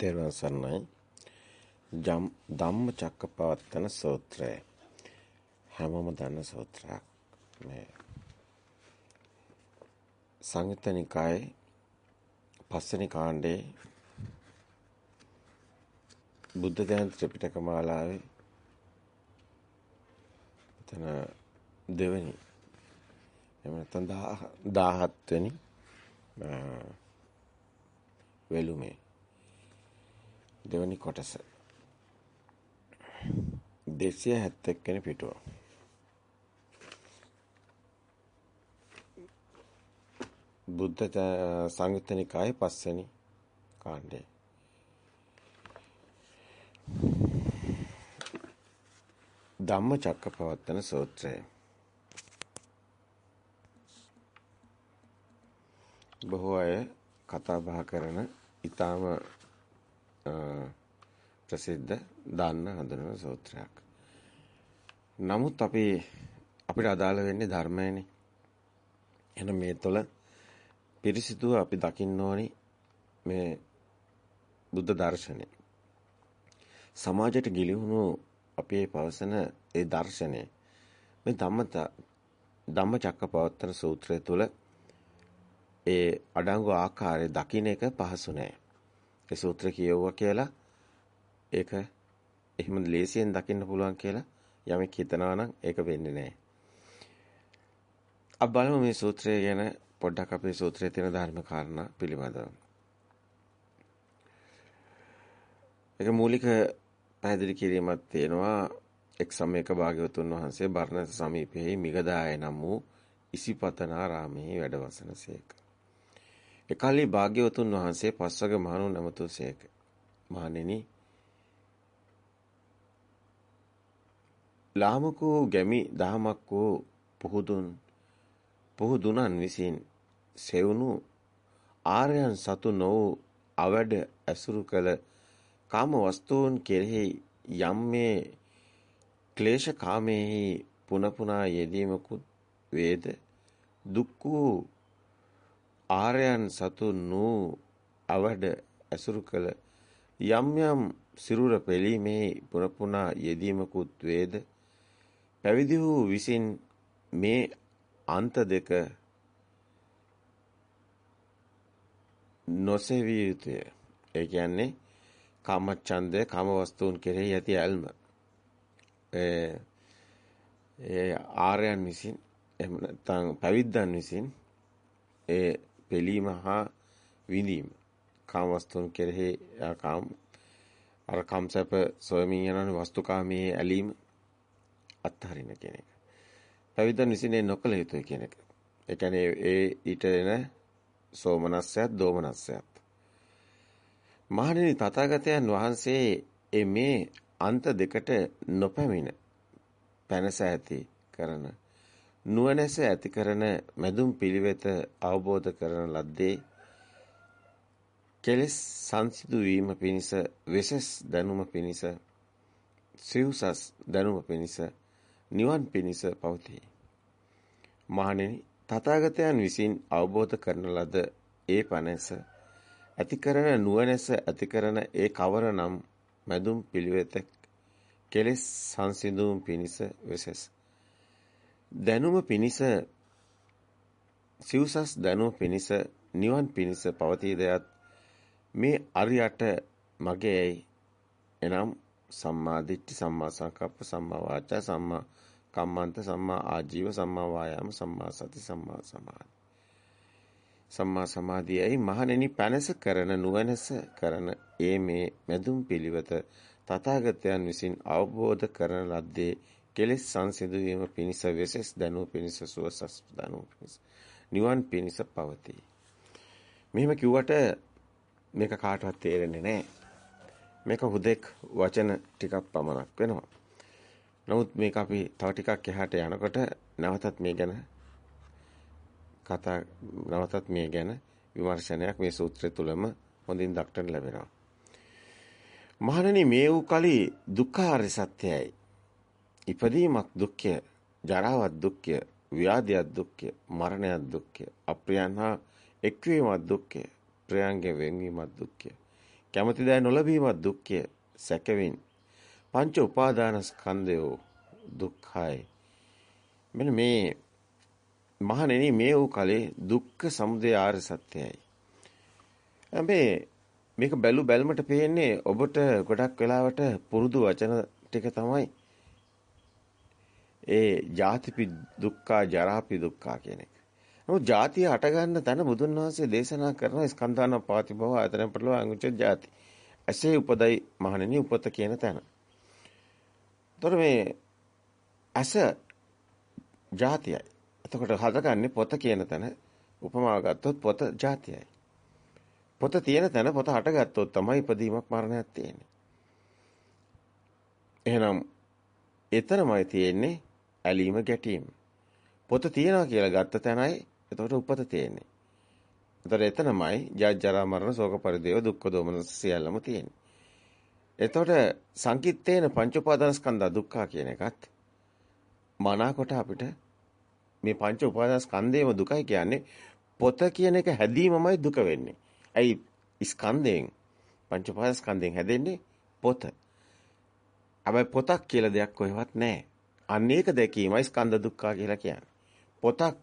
තෙරුවන් සරණයි. ධම්මචක්කපවත්තන සූත්‍රය. හැමෝම දන්න සූත්‍රයක්. මේ සංයුත්ත නිකායේ පස්වෙනි කාණ්ඩේ බුද්ධ ධ්‍යාන ත්‍රිපිටක මාලාවේ එතන දෙවෙනි එහෙම නැත්නම් 17 වෙනි වෙලුමේ දෙවැනි කොටස. 271 වෙනි පිටුව බුද්ධ සංයුත්ත නිකායේ පස්වෙනි කාණ්ඩය. ධම්මචක්කපවත්තන සූත්‍රය. බොහෝ අය කතා බහ කරන ඊටාම ප්‍රසිද්ධ දන්න හඳුනන සූත්‍රයක්. නමුත් අපි අපිට අදාළ වෙන්නේ ධර්මයනේ. එහෙනම් මේ තුළ පිරිසිදුව අපි දකින්න ඕනි මේ බුද්ධ දර්ශනය. සමාජයට ගිලිහුණු අපේ පවසන ඒ දර්ශනය මේ ධම්මත ධම්මචක්කපවත්තන සූත්‍රය තුළ ඒ අඩංගු ආකාරය දකින්න එක පහසු නෑ. ඒ සූත්‍ර කියවුවා කියලා ඒක එහෙම ලේසියෙන් දකින්න පුළුවන් කියලා යමෙක් හිතනවා නම් ඒක වෙන්නේ නැහැ. අප බලමු මේ සූත්‍රය ගැන පොඩ්ඩක් අපේ සූත්‍රයේ තියෙන ධර්ම කාරණා පිළිබඳව. ඒක මූලික පැහැදිලි කිරීමක් තියෙනවා එක් සමයක භාග්‍යවතුන් වහන්සේ බර්ණස සමීපයේ මිගදාය නම් වූ ඉසිපතනාරාමේ වැඩවසනසේක. එකල්හි භාග්‍යවතුන් වහන්සේ පස්වග මහණුන් නැමතුසේක. මහණෙනි ලාමකෝ ගැමි දහමක් වූ පුහුදුන් පුහුදුනන් විසින් සෙවුණු ආර්යයන් සතු නො වූ අවඩ ඇසුරු කළ කාම වස්තුන් කෙරෙහි යම් මේ ක්ලේශ කාමෙහි පුන පුනා යෙදීමකුත් වේද දුක් වූ ආර්යයන් සතු නූ අවඩ ඇසුරු කළ යම් යම් සිරුර පෙළීමේ පුන පුනා යෙදීමකුත් වේද පැවිදි වූ විසින් මේ අන්ත දෙක නොසෙවිය යුතුය. ඒ කියන්නේ කාමච්ඡන්දය කාම වස්තුන් කෙරෙහි ඇති ඇල්ම. ඒ ඒ ආර්යයන් විසින් එහෙම නැත්නම් පැවිද්දන් විසින් ඒ පිළීම හා විඳීම කාම වස්තුන් කෙරෙහි කාම අර කම්සප සොයමින් යන වස්තුකාමයේ ඇලීම අත්හරින කෙනෙක්. පැවිද්දන් විසින් නොකළ යුතුයි කියන එක. ඒ කියන්නේ ඒ ඊට එන සෝමනස්සයත් දෝමනස්සයත්. මහණෙනි තථාගතයන් වහන්සේ මේ අන්ත දෙකට නොපැමිණ පැනස ඇති කරන නුවණැස ඇති කරන මැදුම් පිළිවෙත අවබෝධ කරන ලද්දේ කෙලස් සංසිදු වීම පිණිස වෙසස් දැනුම පිණිස සිව්සස් දැනුම පිණිස නිවන් පිණිස පවතී. මහණෙනි තථාගතයන් විසින් අවබෝධ කරන ලද ඒ පනස ඇති කරන නුවණැස ඇති කරන ඒ කවරනම් මැදුම් පිළිවෙත කෙලෙස් සංසිඳුම් පිණිස වෙසස් දැනුම පිණිස සිව්සස් දැනුම පිණිස නිවන් පිණිස පවතීදයත් මේ අරියට මගේයි එනම් සම්මා දිට්ඨි සම්මා සංකප්ප සම්මා වාචා සම්මා කම්මන්ත සම්මා ආජීව සම්මා වායාම සම්මා සති සම්මා සමාධි. සම්මා සමාධියයි මහණෙනි පැනස කරන නුවණස කරන ඒ මේ මෙදුම් පිළිවෙත තථාගතයන් විසින් අවබෝධ කරන ලද්දේ කෙලෙස් සංසිඳු වීම පිණිස වෙසස් දනු පිණිස සුවසස් දනු පිණිස නිවන් පිණිස පවතී. මෙහෙම කිව්වට මේක කාටවත් තේරෙන්නේ නැහැ. මේක හුදෙක් වචන ටිකක් පමණක් වෙනවා. නමුත් මේක අපි තව ටිකක් එහාට යනකොට නැවතත් මේ ගැන කතා නැවතත් මේ ගැන විමර්ශනයක් මේ සූත්‍රය තුලම හොඳින් දක්වන්න ලැබෙනවා. මහණනි මේ වූ කලී දුක්ඛාරය සත්‍යයයි. ඉපදීමක් දුක්ඛය, ජරාවක් දුක්ඛය, ව්‍යාධියක් දුක්ඛය, මරණයක් දුක්ඛය, අප්‍රියන් හා එක්වීමක් දුක්ඛය, ප්‍රියංගේ වෙන්වීමක් දුක්ඛය. කැමති දෑ නොලැබීමත් දුක්ඛය සැකවින් පංච උපාදාන ස්කන්ධය දුක්ඛයි මෙන්න මේ මහණෙනි මේ වූ කලේ දුක්ඛ සමුදය ආර්ය සත්‍යයි හැබැයි මේක බැලු බැලමට පේන්නේ ඔබට ගොඩක් වෙලාවට පුරුදු වචන ටික තමයි ඒ ජාතිපි දුක්ඛා ජරාපි දුක්ඛා කියන එක. නමුත් ජාතිය හට ගන්න තැන බුදුන් වහන්සේ දේශනා කරන ස්කන්ධාන පාති භව ආයතන පරිලෝ අංගුච්ච ජාති. ඇසේ උපදයි මහණෙනි උපත කියන තැන. ତොර මේ ඇස ජාතියයි. එතකොට හදගන්නේ පොත කියන තැන උපමාව ගත්තොත් පොත ජාතියයි. පොත තියෙන තැන පොත හටගත්තොත් තමයි ඉපදීමක් මරණයක් තියෙන්නේ. එහෙනම් එතරම්යි තියෙන්නේ ඇලීම ගැටීම. පොත තියනවා කියලා ගත්ත තැනයි එතකොට උපත තියෙන්නේ. එතකොට එතනමයි ජාජරා මරණ ශෝක පරිදේව දුක්ඛ දෝමන සියල්ලම තියෙන්නේ. එතකොට සංකිට්තේන පංච උපාදානස්කන්ධ දුක්ඛ කියන එකත් මනාකොට අපිට මේ පංච උපාදානස්කන්ධේම දුකයි කියන්නේ පොත කියන එක හැදීමමයි දුක වෙන්නේ. ඇයි ස්කන්ධයෙන් පංච උපාදානස්කන්ධයෙන් හැදෙන්නේ පොත. හැබැයි පොතක් කියලා දෙයක් කොහෙවත් නැහැ. අන්න ඒක දැකීමයි ස්කන්ධ දුක්ඛ කියලා කියන්නේ. පොතක්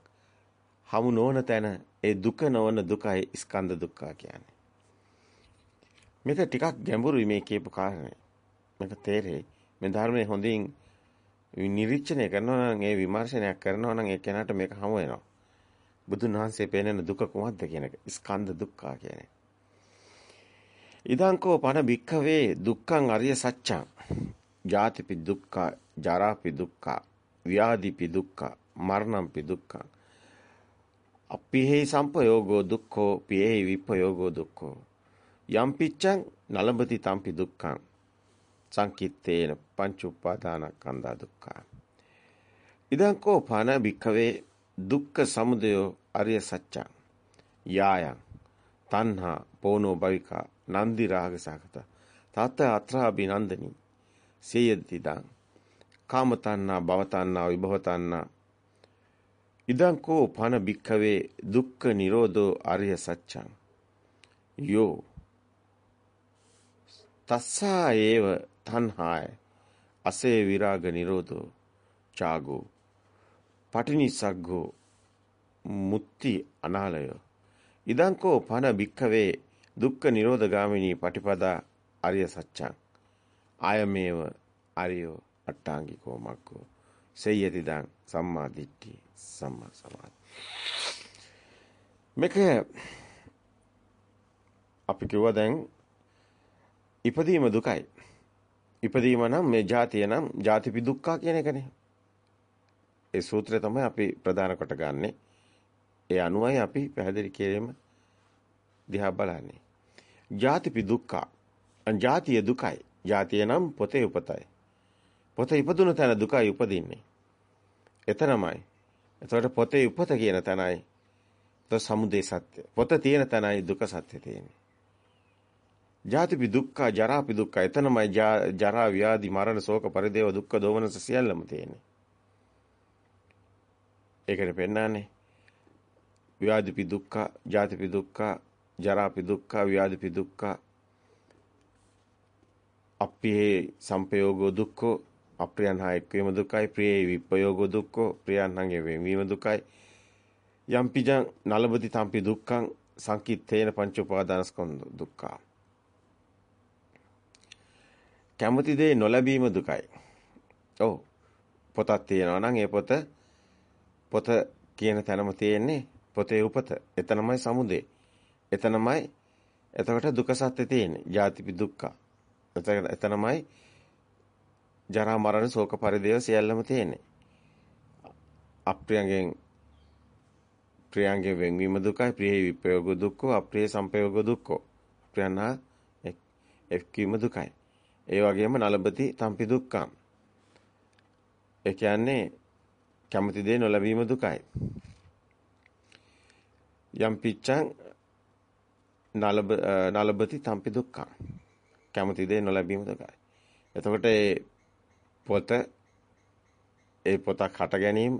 හමු නොවන තැන ඒ දුක නොවන දුකයි ස්කන්ධ දුක්ඛ කියන්නේ. මේක ටිකක් ගැඹුරුයි මේ කියපු කාරණේ. මේක තේරෙයි. මේ ධර්මයේ හොඳින් නිරීක්ෂණය කරනවා නම් ඒ විමර්ශනයක් කරනවා නම් ඒ කෙනාට මේක හමු වෙනවා. බුදුන් වහන්සේ පෙන්වන දුක කුමක්ද කියන එක ස්කන්ධ දුක්ඛ කියන්නේ. ඉදංකෝ පන භික්ඛවේ දුක්ඛං අරිය සත්‍යං ජාතිපි දුක්ඛ ජරාපි දුක්ඛ ව්‍යාධිපි දුක්ඛ මරණම්පි දුක්ඛ. අපිහි සම්පයෝගෝ දුක්ඛෝ පියෙහි විපයෝගෝ දුක්ඛෝ. යම් පිච්ඡං නලඹති තම්පි දුක්ඛං. සංකිත්තේන පංච උපාදානස්කන්ධා දුක්ඛ. ඉදං කෝ පන භික්ඛවේ දුක්ඛ සමුදයෝ අරිය සත්‍යං. යායං තණ්හා පෝනෝ භවිකා නන්දි රාග සහගත තත අත්‍රා බිනන්දනි සේයතිදං කාම තණ්හා භව තණ්හා විභව තණ්හා ඉදං කෝ පන භික්ඛවේ දුක්ඛ නිරෝධෝ අරිය සත්‍යං යෝ. තස්සා ඒව තණ්හාය. අසේ විරාග නිරෝධෝ. චාගෝ පටිනිසග්ගෝ. මුත්‍ති අනාලය. ඉදං කෝ පන භික්ඛවේ දුක්ඛ නිරෝධ ගාමිනී පටිපදා අරිය සත්‍යං ආයමේව අරියෝ අට්ටාංගිකෝ මක්කෝ සෙය්‍යති දං සම්මා දිට්ඨි සම්මා සමාධි. මේක අපි කිව්වා දැන් ඉපදීම දුකයි. ඉපදීම නම් මේ ජාතිය නම් ජාතිපි දුක්ඛ කියන එකනේ. ඒ සූත්‍රය තමයි අපි ප්‍රධාන කොට ගන්නෙ. ඒ අනුවයි අපි පැහැදිලි කිරීම දිහා බලන්නේ. ජාතිපි දුක්ඛ. ජාතිය දුකයි. ජාතිය නම් පොතේ උපතයි. පොත ඉපදුන තැන දුකයි උපදින්නේ. එතනමයි. එතකොට පොතේ උපත කියන තැනයි ත සමුදේ සත්‍ය. පොත තියෙන තැනයි දුක සත්‍ය තියෙන්නේ. ජාතිපි දුක්ඛ ජරාපි දුක්ඛ එතනමයි ජරා ව්‍යාධි මරණ ශෝක පරිදේව දුක්ඛ දෝමන සියල්ලම තියෙන්නේ. ඒකනේ පෙන්නන්නේ. ව්‍යාධිපි දුක්ඛ ජාතිපි දුක්ඛ ජරාපි දුක්ඛ ව්‍යාධිපි දුක්ඛ අප්පියේ සම්පයෝගෝ දුක්ඛෝ අප්‍රියන් හා එක්වීම දුකයි ප්‍රියේ විපයෝගෝ දුක්ඛෝ ප්‍රියන් හාගේ වෙන්වීම දුකයි යම් පිජං නලබති තම්පි දුක්ඛං සංකිට්ඨේන පංච උපාදානස්කන්ධ දුක්ඛා කැමති දේ නොලැබීම දුකයි. ඔව්. පොතක් තියෙනවා නම් ඒ පොත පොත කියන තැනම තියෙන්නේ පොතේ උපත. එතනමයි සමුදේ. එතනමයි එතකොට දුක සත්‍ය තියෙන්නේ. ජාතිපි දුක්ඛ. එතනමයි ජරා මරණ ශෝක පරිදේව සියල්ලම තියෙන්නේ. අප්‍රියංගෙන් ප්‍රියංගෙන් වෙන්වීම දුකයි, ප්‍රියෙහි විපයෝග දුක්ඛ, අප්‍රිය සංපයෝග දුක්ඛ. ප්‍රියන්නා එක්කීම දුකයි. ඒ වගේම නලබති තම්පි දුක්ඛම්. ඒ කියන්නේ කැමති දේ නොලැබීම දුකයි. යම් පිච්ඡං නලබ නලබති තම්පි දුක්ඛම්. කැමති දේ නොලැබීම දුකයි. එතකොට ඒ පොත ඒ පොතක් හට ගැනීම,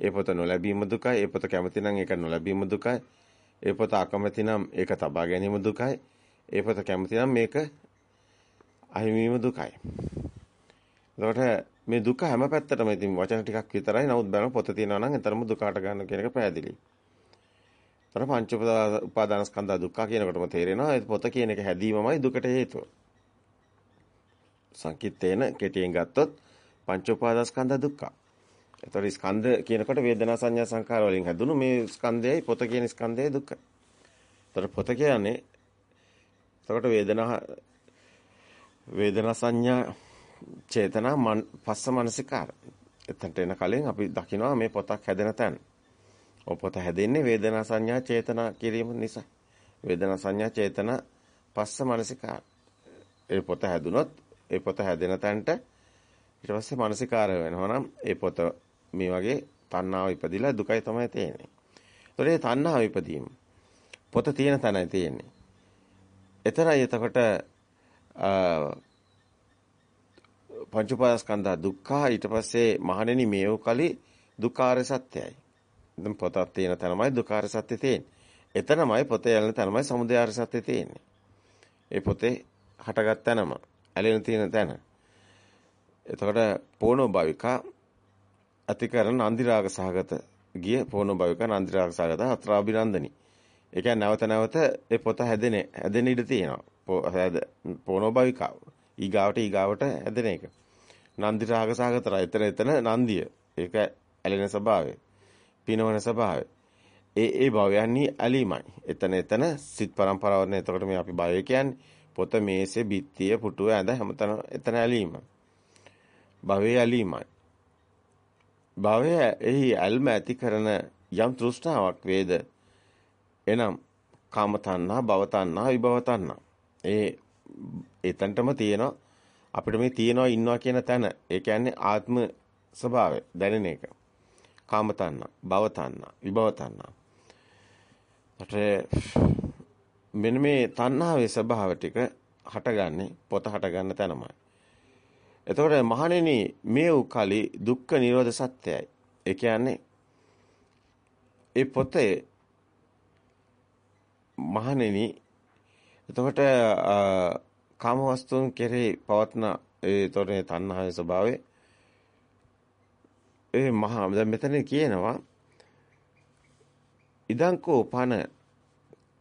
ඒ පොත නොලැබීම දුකයි, ඒ පොත කැමති නම් ඒක නොලැබීම දුකයි, ඒ පොත අකමැති නම් ඒක තබා ගැනීම දුකයි, ඒ පොත කැමති නම් මේක අහිමිවීම දුකයි. එතකොට මේ දුක හැම පැත්තටම ඉතින් වචන ටිකක් විතරයි. නමුත් බලන්න පොත තියෙනවා නම් එතරම් දුකට ගන්න කියන එක පැහැදිලි. තර පංච උපාදානස්කන්ධ දුක්ඛ කියනකොටම තේරෙනවා ඒ පොත කියන එක හැදීමමයි දුකට හේතුව. සංකිටේන කෙටියෙන් ගත්තොත් පංච උපාදානස්කන්ධ දුක්ඛ. එතකොට ස්කන්ධ කියනකොට වේදනා සංඥා සංකාර වලින් හැදුණු මේ ස්කන්ධයයි පොත කියන ස්කන්ධයයි දුක්ඛ. එතකොට පොත කියන්නේ එතකොට වේදනා වේදනා සංඥා චේතනා පස්ස මනසිකාර. එතනට එන කලින් අපි දකිනවා මේ පොතක් හැදෙන තැන. ඔය පොත හැදෙන්නේ වේදනා සංඥා චේතනා කිරීම නිසා. වේදනා සංඥා චේතනා පස්ස මනසිකාර. ඒ පොත හැදුනොත් ඒ පොත හැදෙන තැනට ඊට පස්සේ මානසිකාර වෙනවා නම් ඒ පොත මේ වගේ තණ්හාව ඉපදිලා දුකයි තමයි තියෙන්නේ. ඒතකොට මේ තණ්හාව ඉපදීම පොත තියෙන තැනයි තියෙන්නේ. එතරයි එතකොට පංච උපාස්කන්ධ දුක්ඛ ඊට පස්සේ මහණෙනි මේව කලි දුක්ඛාර සත්‍යයි. දැන් පොතක් තියෙන තැනමයි දුක්ඛාර සත්‍ය තියෙන්නේ. එතනමයි පොතේ යන තැනමයි සමුදයාර සත්‍ය තියෙන්නේ. ඒ පොතේ හටගත් තැනම ඇලෙන තියෙන තැන. එතකොට පෝනෝ භවිකා අතිකරණ නන්දිරාග සහගත ගිය පෝනෝ භවිකා නන්දිරාග සහගත අත්‍රාභිනන්දනි. ඒ කියන්නේ නැවත නැවත ඒ පොත හැදෙන හැදෙන ඉඩ තියෙනවා. පෝනෝ භවිකා ඊගාවට ඊගාවට හැදෙන එක. නන්දි රාග සාගතර එතන එතන නන්දිය. ඒක ඇලෙන ස්වභාවය. පිනවන ස්වභාවය. ඒ ඒ භවයන්හි ඇලීමයි. එතන එතන සිත් පරම්පරාවන එතකොට මේ අපි භවය කියන්නේ පොත මේසේ බිත්තිය පුටුව ඇඳ හැමතැන එතන ඇලීම. භවයේ ඇලීමයි. භවය එහි ඇල්ම ඇති කරන යම් තෘෂ්ණාවක් වේද එනම් කාම තණ්හා භව තණ්හා විභව තණ්හා ඒ එතනටම තියෙනවා අපිට මේ තියෙනවා ඉන්නවා කියන තැන. ඒ කියන්නේ ආත්ම ස්වභාවය දැනෙන එක. කාම තණ්හා, භව තණ්හා, විභව තණ්හා. මෙන්න මේ තණ්හාවේ ස්වභාව ටික හටගන්නේ පොත හටගන්න තැනමයි. එතකොට මහණෙනි මේ උකලි දුක්ඛ නිරෝධ සත්‍යයි. ඒ කියන්නේ ඒ පොතේ මහණෙනි එතකොට කාම වස්තුන් කෙරෙහි පවත්න ඒ තොරේ තණ්හාවේ ස්වභාවය ඒ මහා දැන් මෙතන කියනවා ඉදංකෝ පන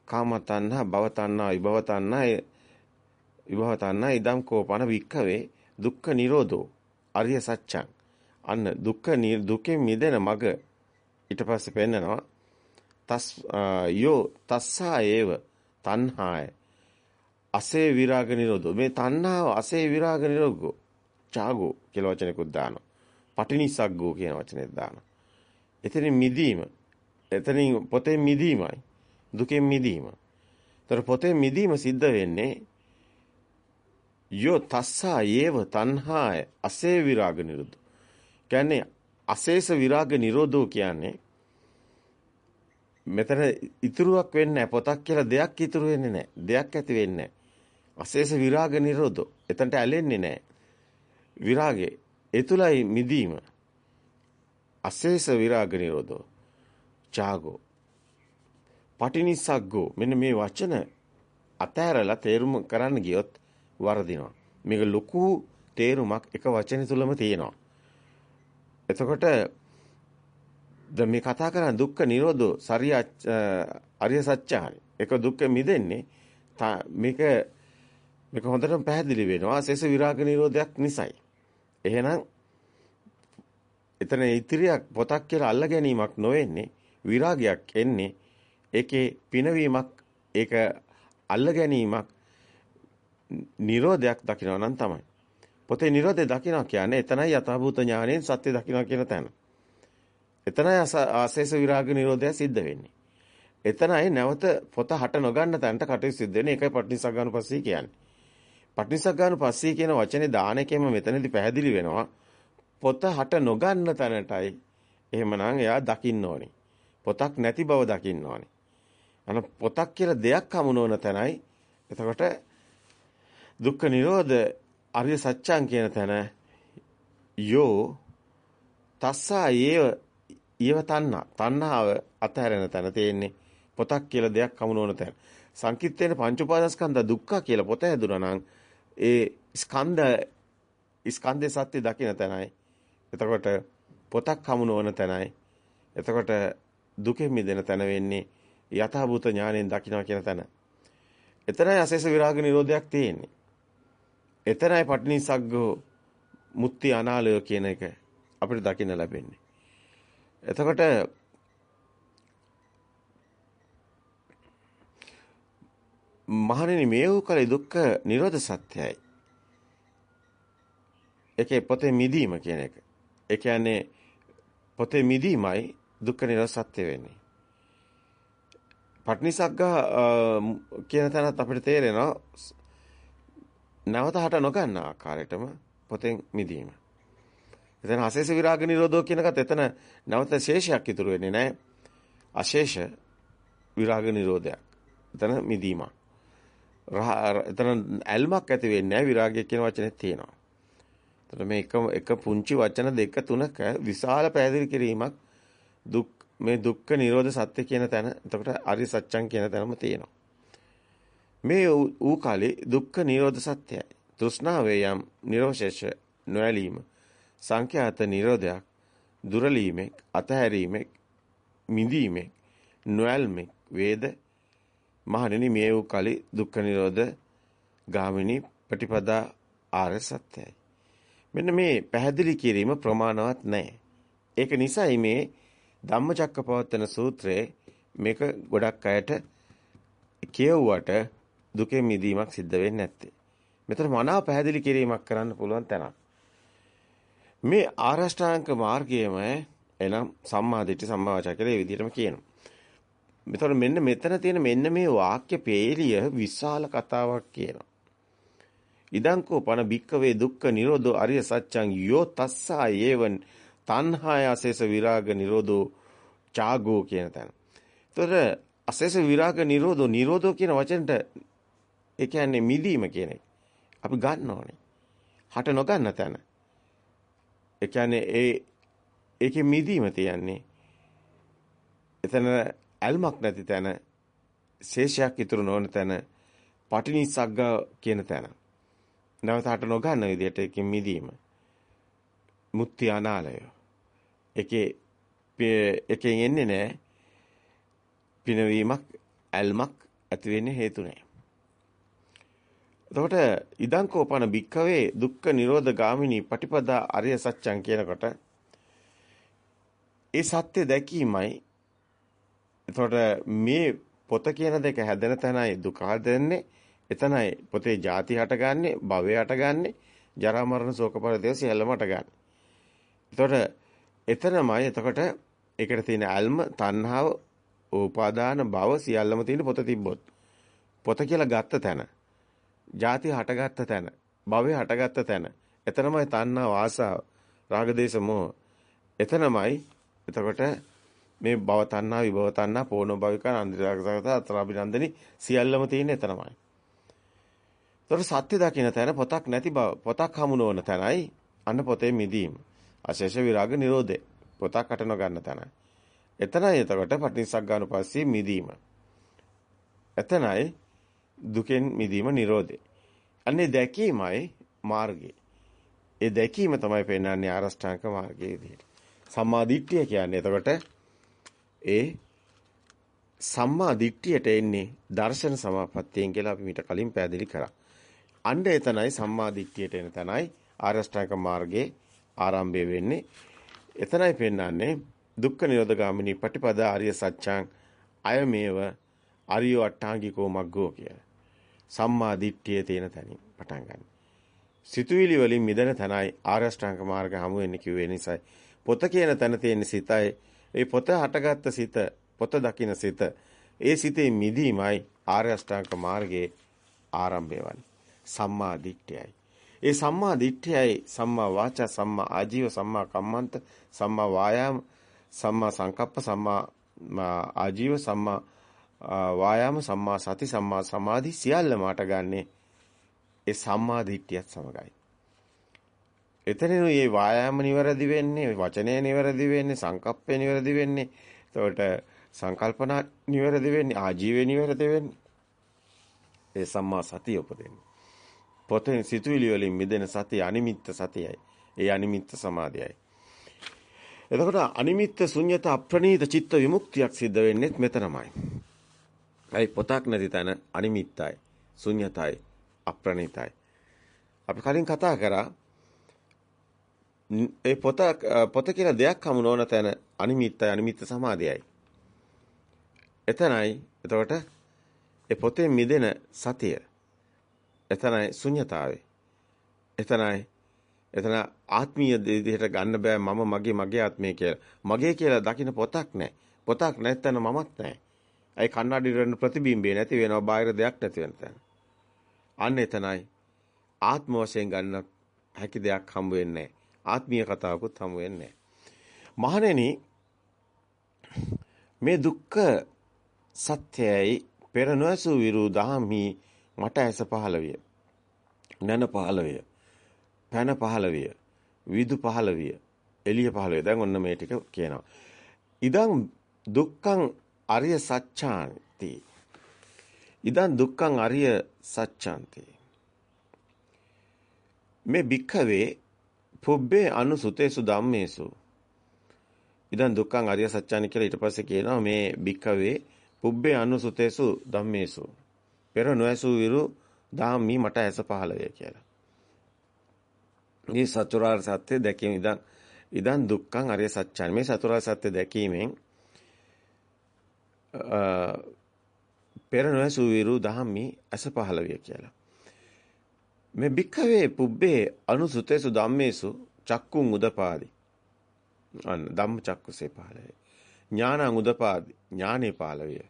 කාම තණ්හා භව තණ්හා විභව තණ්හා විභව තණ්හා ඉදංකෝ පන වික්කවේ දුක්ඛ නිරෝධෝ අරිය සත්‍යං අන්න දුක්ඛ දුකෙන් මිදෙන මග ඊට පස්සේ පෙන්නනවා. තස් යෝ තස්සා ඒව තණ්හාය. අසේ විරාග නිරෝධෝ. මේ තණ්හාව අසේ විරාග නිරෝධෝ චාගෝ කියලා වචනයකුත් දානවා. පටිනිසග්ගෝ කියන වචනයක් දානවා. එතනින් මිදීම එතනින් පොතෙන් මිදීමයි. දුකෙන් මිදීම. ତර පොතෙන් මිදීම සිද්ධ වෙන්නේ යෝ තස්සා යේව තණ්හාය අසේ විරාග නිරෝධෝ. කියන්නේ අශේෂ විරාග නිරෝධෝ කියන්නේ මෙතන ඉතුරුවක් වෙන්නේ නැහැ පොතක් කියලා දෙයක් ඉතුරු වෙන්නේ නැහැ. දෙයක් ඇති වෙන්නේ අශේෂ විරාග නිරෝධෝ. එතනට ඇලෙන්නේ නැහැ. විරාගේ ඒ තුලයි මිදීම. අශේෂ විරාග නිරෝධෝ. චාගෝ. පටිනිස්සග්ගෝ. මෙන්න මේ වචන අතෑරලා තේරුම් කරන්න ගියොත් වරදිනවා. මේක ලොකු තේරුමක් එක වචන තුලම තියෙනවා. එතකොට දැන් මේ කතා කරන දුක්ඛ නිරෝධෝ සරිය අරිය සත්‍යහරි. ඒක දුක්ඛ මිදෙන්නේ මේක මේක හොඳටම පැහැදිලි වෙනවා සෙස විරාග නිරෝධයක් නිසයි. එහෙනම් එතන ඉතිරියක් පොතක් කියලා අල්ල ගැනීමක් නොවෙන්නේ විරාගයක් එන්නේ ඒකේ පිනවීමක් ඒක අල්ල ගැනීමක් නිරෝධයක් දකිනවා නම් තමයි. පොතේ නිරෝධය දකිනවා කියන්නේ එතනයි යථාභූත ඥාණයෙන් සත්‍ය දකිනවා කියන තැන. එතනයි ආශේෂ විරාග නිරෝධය සිද්ධ වෙන්නේ. එතනයි නැවත පොත හට නොගන්න තැනට කටයුතු සිද්ධ වෙන්නේ. ඒකයි පටිනිසග්ගානුපස්සී කියන්නේ. පටිනිසග්ගානුපස්සී කියන වචනේ දාන එකෙම මෙතනදී පැහැදිලි වෙනවා. පොත හට නොගන්න තැනටයි එහෙමනම් එයා දකින්න ඕනේ. පොතක් නැති බව දකින්න ඕනේ. අන පොතක් කියලා දෙයක් හමු නොවන තැනයි එතකොට දුක්ඛ නිරෝධ අරිය සත්‍යං කියන තැන යෝ තස්සා ඒව ඊව තණ්හා තණ්හාව අතහැරෙන තැන තියෙන්නේ පොතක් කියලා දෙයක් හමු නොවන තැන සංකිට්ඨේන පංච උපාදානස්කන්ධ දුක්ඛ කියලා පොත හැදුනා නම් ඒ ස්කන්ධ ස්කන්ධේ සත්‍ය දකින්න තැනයි. එතකොට පොතක් හමු නොවන තැනයි. එතකොට දුකෙන් මිදෙන තැන වෙන්නේ යථාභූත ඥාණයෙන් දකින්න කියන තැන. එතරයි අසේස විරාග නිරෝධයක් තියෙන්නේ. එතරයි පටිනිසග්ගෝ මුත්‍ති අනාලය කියන එක අපිට දකින්න ලැබෙන්නේ. එතකොට මහණෙනි මේ වූ කල දුක්ඛ නිරෝධ සත්‍යයි. ඒකේ පොතේ මිදීම කියන එක. ඒ කියන්නේ පොතේ මිදීමයි දුක්ඛ නිරෝධ සත්‍ය වෙන්නේ. පට්නිසග්ගා කියන තැනත් අපිට තේරෙනවා නැවත හට නොගන්න ආකාරයටම පොතෙන් මිදීම. එතන අශේෂ විරාග නිරෝධෝ කියන එකත් එතන නැවත ශේෂයක් ඉතුරු වෙන්නේ නැහැ. අශේෂ විරාග නිරෝධයක්. එතන මිදීමක්. එතන ඇල්මක් ඇති වෙන්නේ නැහැ විරාගය කියන වචනේ තියෙනවා. එතන මේ එක එක පුංචි වචන දෙක තුනක විශාල පැහැදිලි කිරීමක් දුක් මේ දුක්ඛ නිරෝධ සත්‍ය කියන තැන එතකොට අරි සත්‍යං කියන තැනම තියෙනවා. මේ ඌ කාලේ දුක්ඛ නිරෝධ සත්‍යයි. තෘෂ්ණාවේ යම් නිරෝෂේෂ නොඇලීම සංඛ්‍යාත නිරෝධයක් දුරලීමෙක් අතහැරීමෙක් මිදීමෙක් නොඇල්මෙක් වේද මහණෙනි මේ වූ කලි දුක්ඛ නිරෝධ ගාමිනී ප්‍රතිපදා ආර්ය සත්‍යයි. මෙන්න මේ පැහැදිලි කිරීම ප්‍රමාණවත් නැහැ. ඒක නිසායි මේ ධම්මචක්කපවත්තන සූත්‍රයේ මේක ගොඩක් අයට කියවුවට දුකෙන් මිදීමක් සිද්ධ වෙන්නේ නැත්තේ. මෙතන මනාව පැහැදිලි කිරීමක් කරන්න පුළුවන් තැනක්. මේ ආරෂ්ඨාංක මාර්ගයම එනම් සම්මා දිට්ඨි සම්මා වාචා කියලා ඒ විදිහටම කියනවා. මෙතන මෙන්න මෙතන තියෙන මෙන්න මේ වාක්‍ය පේලිය විශාල කතාවක් කියනවා. ඉදං කෝ පන බික්කවේ දුක්ඛ නිරෝධෝ අරිය සත්‍යං යෝ තස්සා යේවන් තණ්හාය අසේස විරාග නිරෝධෝ චාගෝ කියන තැන. ඒතර අසේස විරාග නිරෝධෝ නිරෝධෝ කියන වචනට ඒ කියන්නේ මිදීම කියන එක. අපි ගන්න ඕනේ. හට නොගන්න තැන. ඒ කියන්නේ ඒ ඒකේ මිදීම තියන්නේ. එතන ඇල්මක් නැති තැන ශේෂයක් ඉතුරු නොවන තැන පටිනිස්සග්ග කියන තැන. නැවත හට නොගන්න විදිහට ඒකෙන් මිදීම. මුත්‍ති අනාලය. ඒකේ එකෙන් එන්නේ නැහැ. පිනවීමක් ඇල්මක් ඇති වෙන්නේ හේතු නැහැ. එතකොට ඉදං කෝපන භික්කවේ දුක්ඛ නිරෝධ ගාමිනී පටිපදා අරිය සත්‍යං කියනකොට ඒ සත්‍ය දැකීමයි එතකොට මේ පොත කියන දෙක හැදෙන තැනයි දුක හැදෙන්නේ එතනයි පොතේ ಜಾති හටගන්නේ භවය හටගන්නේ ජරා මරණ ශෝක පරිදේව සියල්ලම හටගන්නේ. එතකොට එතනමයි එතකොට ඒකට තියෙන අල්ම තණ්හාව උපාදාන භව සියල්ලම තියෙන පොත තිබ්බොත් පොත කියලා ගත්ත තැන ಜಾති හටගත්ත තැන භවය හටගත්ත තැන එතනමයි තණ්හා වාසාව රාගදේශ මොහ එතනමයි එතකොට මේ භව තණ්හා විභව තණ්හා පෝන භවික අන්දිරාගසගත අතරාභිනන්දනි සියල්ලම තියෙන එතනමයි. ඒතර සත්‍ය දකින්න තැන පොතක් නැති බව පොතක් හමු නොවන තැනයි අන්න පොතේ මිදීම. අශේෂ විරාග නිරෝධය. පොතක් අට නොගන්න තැනයි. එතනයි එතකොට පටිනිසග්ගානුපස්සී මිදීම. එතනයි දුකෙන් මිදීම නිරෝධය. අන්නේ දැකීමයි මාර්ගය. ඒ දැකීම තමයි පෙන්වන්නේ ආරෂ්ඨාංග මාර්ගයේ විදිහට. සම්මා දිට්ඨිය කියන්නේ එතකොට ඒ සම්මා දිට්ඨියට එන්නේ දර්ශන සමාපත්තියෙන් කියලා අපි මීට කලින් පැහැදිලි කරා. අන්න එතනයි සම්මා දිට්ඨියට එන තැනයි ආරෂ්ඨාංග මාර්ගයේ ආරම්භය වෙන්නේ. එතනයි පෙන්වන්නේ දුක්ඛ නිරෝධ ගාමිනී පටිපදා ආර්ය සත්‍යං අයමේව අරියෝ අට්ඨාංගිකෝ මග්ගෝ කියලා. සම්මා දිට්ඨියේ තියෙන තැනින් පටන් ගන්න. සිතුවිලි වලින් මිදෙන තැනයි ආරෂ්ඨාංග මාර්ග හමු වෙන්නේ කිව්වේ නිසායි. පොත කියන තැන තියෙන සිතයි ඒ පොත හටගත්ත සිත පොත දකින සිත ඒ සිතේ මිදීමයි ආර්ය අෂ්ටාංග මාර්ගයේ ආරම්භය වන්නේ සම්මා දිට්ඨියයි ඒ සම්මා දිට්ඨියයි සම්මා වාචා සම්මා ආජීව සම්මා කම්මන්ත සම්මා වායාම සම්මා සංකප්ප සම්මා ආජීව සම්මා වායාම සම්මා සති සම්මා සමාධි සියල්ලම අටගන්නේ ඒ සම්මා දිට්ඨියත් සමගයි එතනින් මේ වායාම නිවැරදි වෙන්නේ, වචනය නිවැරදි වෙන්නේ, සංකප්පය නිවැරදි වෙන්නේ. එතකොට සංකල්පනා නිවැරදි වෙන්නේ, ආජීවය නිවැරදි වෙන්නේ. ඒ සම්මා සතිය උපදින්නේ. පොතෙන් සිතුවිලි වලින් මිදෙන සතිය අනිමිත්ත සතියයි. ඒ අනිමිත්ත සමාධියයි. එතකොට අනිමිත්ත ශුන්්‍යත අප්‍රණීත චිත්ත විමුක්තියක් සිද්ධ වෙන්නේ මෙතනමයි. අයි පොතක් නැති තැන අනිමිත්තයි, ශුන්්‍යතයි, අප්‍රණීතයි. අපි කලින් කතා කරා ඒ පොත පොත කියලා දෙයක් හමු නොවන තැන අනිමිත්තයි අනිමිත්ත සමාධියයි. එතනයි එතකොට ඒ පොතේ මිදෙන සතිය. එතනයි ශුන්්‍යතාවේ. එතනයි එතන ආත්මීය විදිහට ගන්න බෑ මම මගේ මගේ ආත්මය කියලා. මගේ කියලා දකින්න පොතක් නැහැ. පොතක් නැත්නම් මමත් නැහැ. ඒ කන්නඩි රන ප්‍රතිබිම්බේ නැති වෙනවා බාහිර දෙයක් නැති වෙන තැන. අන්න එතනයි ආත්ම වශයෙන් ගන්න හැකි දෙයක් හම්බ වෙන්නේ ආත්මීය කතාවකුත් හම්බ වෙන්නේ මහණෙනි මේ දුක්ඛ සත්‍යයි පෙර නොඇසු විරු දහම්හි මට ඇස පහළ විය. නැන පහළ විය. පැන පහළ විය. විදු පහළ විය. එළිය පහළ විය. දැන් ඔන්න මේ ටික කියනවා. ඉදං දුක්ඛං අරිය සත්‍යාන්ති. ඉදං දුක්ඛං අරිය සත්‍යාන්ති. මේ භික්ඛවේ පුබ්බේ අනුසුතේසු ධම්මේසු. ඉදං දුක්ඛං අරිය සත්‍යානි කියලා ඊට පස්සේ කියනවා මේ භික්ඛවේ පුබ්බේ අනුසුතේසු ධම්මේසු. පෙර නොඇසු විරු ධම්මි මට ඇස පහළ වේ කියලා. මේ සතරාර්ය සත්‍ය දැකීම ඉදන් ඉදන් දුක්ඛං අරිය සත්‍යයි. මේ සතරාර්ය සත්‍ය දැකීමෙන් පෙර නොඇසු විරු ධම්මි ඇස පහළ වේ කියලා. මේ භික්ඛවේ පුබ්බේ අනුසුතේසු ධම්මේසු චක්කුං උදපාදි. අන්න ධම්ම චක්කුසේ පහළ වේ. ඥානං උදපාදි ඥානේ පහළ වේ.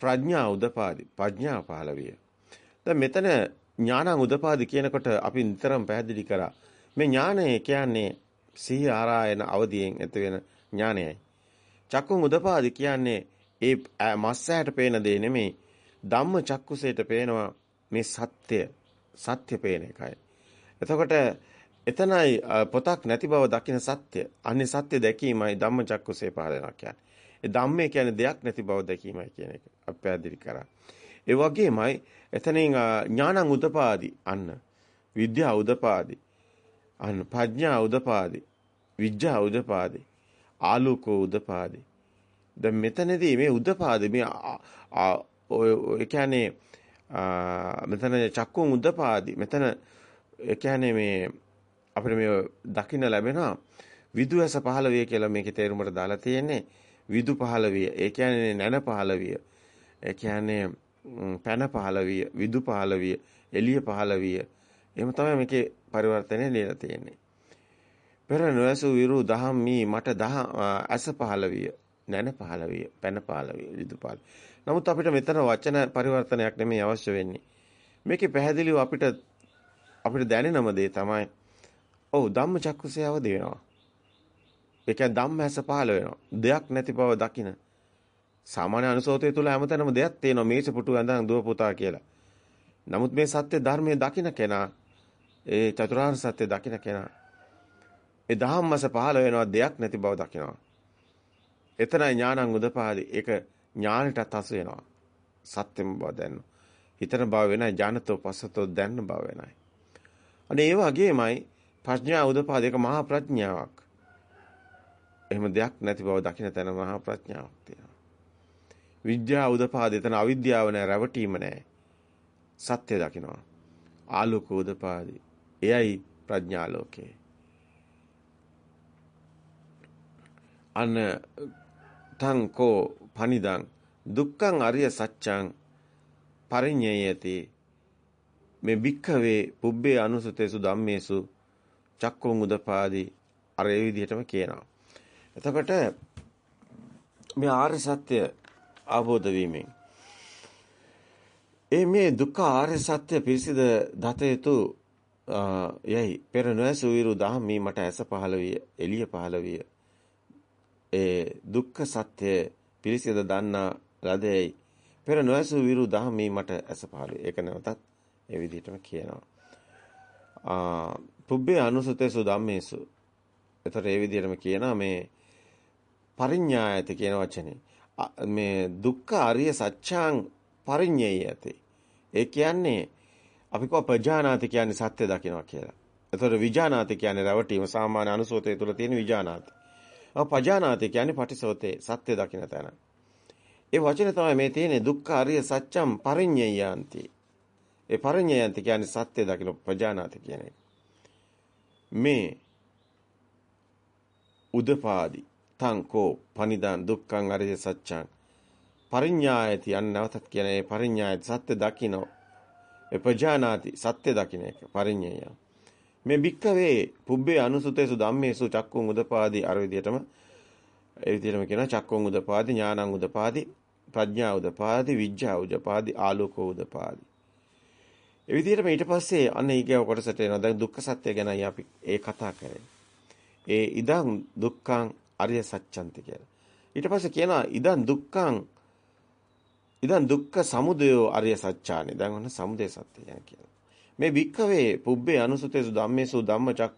ප්‍රඥා උදපාදි ප්‍රඥා පහළ වේ. දැන් මෙතන ඥානං උදපාදි කියනකොට අපි නිතරම පැහැදිලි කරා මේ ඥානය කියන්නේ සිහි ආරායන අවදියෙන් ඇති වෙන ඥානයයි. චක්කුං උදපාදි කියන්නේ ඒ මස්සෑට පේන දේ නෙමෙයි ධම්ම චක්කුසේට පේනවා මේ සත්‍ය සත්‍ය පේන එකයි. එතකොට එතනයි පොතක් නැති බව දකින සත්‍ය. අන්නේ සත්‍ය දැකීමයි ධම්මචක්කුසේ පහලනවා කියන්නේ. ඒ ධම්මේ කියන්නේ දෙයක් නැති බව දැකීමයි කියන එක. අපි පැහැදිලි කරා. ඒ වගේමයි එතනින් ඥානං උදපාදි අන්න. විද්‍යා උදපාදි. අන්න ප්‍රඥා උදපාදි. විඥා උදපාදි. ආලෝකෝ උදපාදි. දැන් මෙතනදී මේ උදපාදි මේ ඒ කියන්නේ මෙතන චක්කුන් උදපාදි. මෙතන ඒ කියන්නේ මේ අපිට මේ දකින්න ලැබෙනවා විදු ඇස පහළ වේ කියලා මේකේ තේරුමට දාලා තියෙන්නේ. විදු පහළ විය. ඒ කියන්නේ නැන පහළ විය. ඒ කියන්නේ පැන පහළ විය, විදු පහළ විය, එළිය පහළ විය. එහෙම තමයි මේකේ පරිවර්තනය ලියලා තියෙන්නේ. පෙර නොඇසු විරු දහම් මී මට දහ ඇස පහළ විය, නැන පහළ විය, පැන පහළ විය, විදු පහළ. නමුත් අපිට මෙතන වචන පරිවර්තනයක් නෙමෙයි අවශ්‍ය වෙන්නේ. මේකේ පැහැදිලිව අපිට අපිට දැනෙනම දේ තමයි ඔව් ධම්ම චක්කුසයව දෙනවා. ඒ කියන්නේ ධම්ම ඇස පහළ වෙනවා. දෙයක් නැති බව දකින. සාමාන්‍ය අනුසෝතය තුළ හැමතැනම දෙයක් තියෙනවා මේස පුටු ඇඳන් දුව පුතා කියලා. නමුත් මේ සත්‍ය ධර්මයේ දකින කෙනා ඒ චතුරාර්ය සත්‍ය දකින කෙනා ඒ ධම්මස පහළ වෙනවා දෙයක් නැති බව දකිනවා. එතනයි ඥානං උදපාදි. ඒක ඥානටත් හසු වෙනවා. සත්‍යම බව දැනන. හිතන බව වෙනයි ඥානතෝ පසතෝ දැනන බව වෙනයි. අනේ ඒ වගේමයි ප්‍රඥා උදපාදේක මහා ප්‍රඥාවක්. එහෙම දෙයක් නැති බව දකින තැන මහා ප්‍රඥාවක් තියෙනවා. විද්‍යා උදපාදේ තන අවිද්‍යාව නැහැ රැවටීම නැහැ. සත්‍ය දකිනවා. ආලෝක උදපාදේ. එයයි ප්‍රඥා ලෝකේ. අන්න තංකෝ පනිදං දුක්ඛං අරිය සත්‍යං පරිඤ්ඤයති මේ භික්ඛවේ පුබ්බේ අනුසතේසු ධම්මේසු චක්කුං උදපාදී අර ඒ විදිහටම කියනවා. එතකොට මේ ආර්ය සත්‍ය අවබෝධ වීමෙන්. ඒ මේ දුක්ඛ ආර්ය සත්‍ය පිරිසිද දත යුතු යයි පෙර නොඇසු විරු දහමී මට ඇස පහළ විය එළිය පහළ විය. ඒ දුක්ඛ සත්‍ය පිරිසිද දන්නා ලදෙයි. පෙර නොඇසු විරු දහමී මට ඇස පහළ ඒක නැවතත් ඒ විදිහටම කියනවා. ආ පුබ්බේ අනුසතේසු ධම්මේසු. එතකොට ඒ විදිහටම කියනවා මේ පරිඥායති කියන වචනේ මේ දුක්ඛ අරිය සත්‍යං පරිඤ්ඤයති ඒ කියන්නේ අපි කව ප්‍රජානාති කියන්නේ සත්‍ය දකිනවා කියලා. එතකොට විජානාති කියන්නේ රැවටීම සාමාන්‍ය අනුසෝතය තුළ තියෙන විජානාති. ඔව් පජානාති කියන්නේ පටිසෝතේ සත්‍ය දකින තැන. ඒ වචනේ තමයි මේ තියෙන්නේ දුක්ඛ අරිය සත්‍යම් පරිඤ්ඤයන්ති. ඒ පරිඤ්ඤයන්ති කියන්නේ සත්‍ය දකින ප්‍රජානාති කියන එක. මේ උදපාදි තංකෝ පනිදාන් දුක්ඛං අරිය සත්‍යං. පරිඤ්ඤායති යන්න නැවතත් කියන ඒ පරිඤ්ඤායති සත්‍ය දකින්න ඒ ප්‍රජානාති සත්‍ය දකින්න එක පරිඤ්ඤය. මේ භික්කවේ පුබ්බේ අනුසුතේසු ධම්මේසු චක්කුං උදපාදි අර විදිහටම ඒ විදිහටම කියනවා චක්කුං උදපාදි ඥානං උදපාදි ප්‍රඥා උදපාදි විඥා උදපාදි ආලෝකෝ උදපාදි. ඒ විදිහටම ඊට පස්සේ අන්න ඊගව කොටසට එනවා. දැන් දුක්ඛ සත්‍ය ගැනයි අපි ඒ කතා කරන්නේ. ඒ ඉදං දුක්ඛං අරිය සත්‍යන්ති කියලා. ඊට පස්සේ කියනවා ඉදං දුක්ඛං ඉදං දුක්ඛ සමුදයෝ අරිය සත්‍යානි. දැන් ඔන්න සමුදය සත්‍ය කියන කියලා. මේ වික්කවේ පුබ්බේ අනුසුතේසු ධම්මේසු ධම්මචක්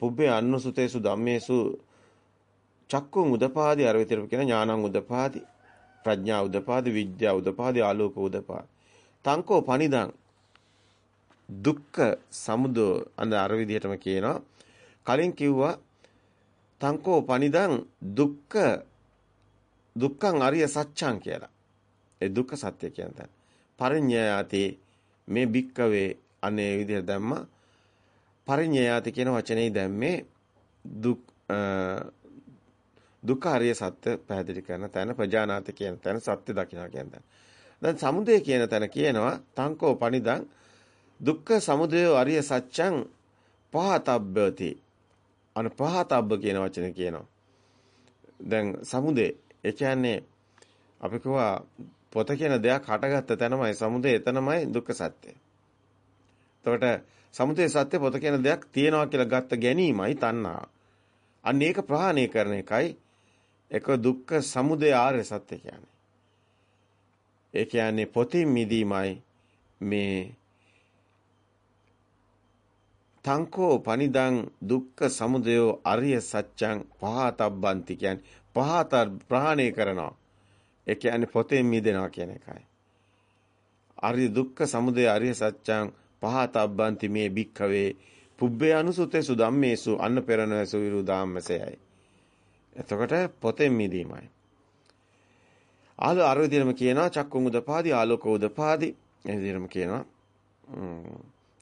පුබ්බේ අනුසුතේසු ධම්මේසු චක්කුං උදපාදි අර විතර කියන ඥානං උදපාදි ප්‍රඥා උදපාදි විද්‍යා උදපාදි ආලෝක උදපාදි තංකෝ පනිදං දුක්ඛ සමුදෝ අන්න අර විදිහටම කියනවා කලින් කිව්වා තංකෝ පනිදං දුක්ඛ දුක්ඛං අරිය සත්‍යං කියලා. ඒ දුක්ඛ සත්‍ය කියන තැන. පරිඤ්ඤයාති මේ භික්කවේ අනේ විදිහට දැම්මා. පරිඤ්ඤයාති කියන වචනේ දැම්මේ දුක් දුක්ඛ අරිය සත්‍ය පැහැදිලි කරන තැන ප්‍රජානාති කියන තැන සත්‍ය දකින්න කියන තැන. දැන් සමුදය කියන තැන කියනවා තංකෝ පනිදං දුක්ඛ සමුදය අරිය සත්‍යං පහතබ්බති අන පහතබ්බ කියන වචනේ කියනවා. දැන් සමුදේ ඒ කියන්නේ අපි කිව්වා පොත කියන දෙයක් හටගත්ත තැනමයි සමුදේ එතනමයි දුක්ඛ සත්‍ය. එතකොට සමුදේ සත්‍ය පොත කියන දෙයක් තියෙනවා කියලා ගත්ත ගැනීමයි තණ්හා. අන්න ඒක ප්‍රහාණය කරන එකයි එක දුක්ඛ සමුදය ආර්ය සත්‍ය කියන්නේ. ඒ කියන්නේ පොතින් මිදීමයි මේ තංකෝ පනිදං දුක්ඛ සමුදයෝ අරිය සත්‍යං පහතබ්බන්ති කියන්නේ පහත ප්‍රහාණය කරනවා. ඒ කියන්නේ පොතෙන් මිදෙනවා කියන එකයි. අරිය දුක්ඛ සමුදය අරිය සත්‍යං පහතබ්බන්ති මේ භික්ඛවේ පුබ්බේ අනුසුතේසු ධම්මේසු අන්න පෙරණසු විරු ධම්මසයයි. එතකොට පොතෙන් මිදීමයි. ආද අර විදිහම කියනවා චක්කුං උදපාදි ආලෝක උදපාදි ඒ විදිහම කියනවා.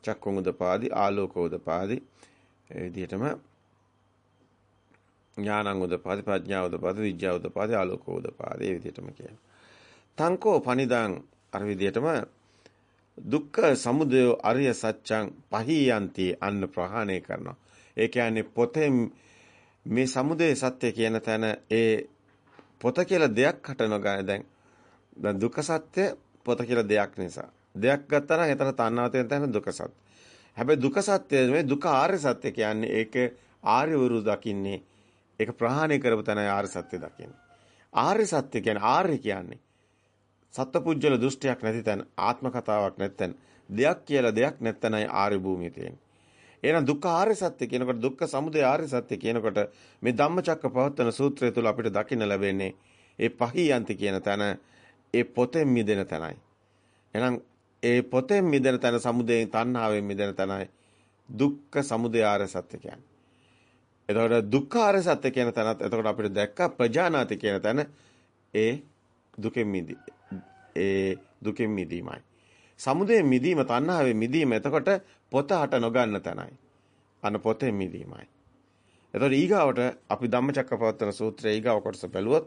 චක්කුං උදපාදි ආලෝක උදපාදි ඒ විදිහටම ඥානං උදපාදි ප්‍රඥා උදපාදි විද්‍යා උදපාදි ආලෝක උදපාදි ඒ විදිහටම කියනවා. තංකෝ පනිදං අර විදිහටම දුක්ඛ සමුදය අරිය සත්‍යං පහියන්ති අන්න ප්‍රහාණය කරනවා. ඒ කියන්නේ පොතේ මේ සමුදය සත්‍ය කියන තැන ඒ පොත කියලා දෙයක් හට නොගන්නේ දැන් දැන් දුක්ඛ සත්‍ය පොත කියලා දෙයක් නිසා දෙයක් ගත්තා නම් එතන තණ්හාව තියෙන තැන දුක සත්‍ය. හැබැයි දුක සත්‍ය මේ දුක ආර්ය සත්‍ය කියන්නේ ඒක ආර්යවරු දකින්නේ ඒක ප්‍රහාණය කරපු තැන ආර්ය සත්‍ය දකින්නේ. ආර්ය සත්‍ය කියන්නේ ආර්ය කියන්නේ සත්පුජ්‍යල දෘෂ්ටියක් නැති තැන ආත්ම කතාවක් නැත්නම් දෙයක් කියලා දෙයක් නැත්නම්යි ආර්ය භූමිය තියෙන්නේ. එහෙනම් දුක්ඛ ආර්ය සත්‍ය කියනකොට දුක්ඛ සමුදය ආර්ය සත්‍ය කියනකොට මේ ධම්මචක්කපවත්තන සූත්‍රය තුල අපිට දකින්න ලැබෙන්නේ ඒ පහියන්ති කියන තැන ඒ පොතෙන් මිදෙන තැනයි. එහෙනම් ඒ පොතෙන් මිදෙන තැන සමුදයෙන් තණ්හාවෙන් මිදෙන තැනයි දුක්ඛ සමුදය ආර්ය සත්‍ය කියන්නේ. එතකොට දුක්ඛ ආර්ය සත්‍ය කියන තැනත් එතකොට අපිට දැක්කා ප්‍රජානාති කියන තැන ඒ දුකෙන් මිදී ඒ දුකෙන් මිදීමයි. සමුදයෙන් මිදීම තණ්හාවෙන් මිදීම එතකොට පොත හට නොගන්න තැනයි. අන පොතෙන් මිදීමයි. එතකොට ඊගාවට අපි ධම්මචක්කපවත්තන සූත්‍රයේ ඊගාව කොටස බැලුවොත්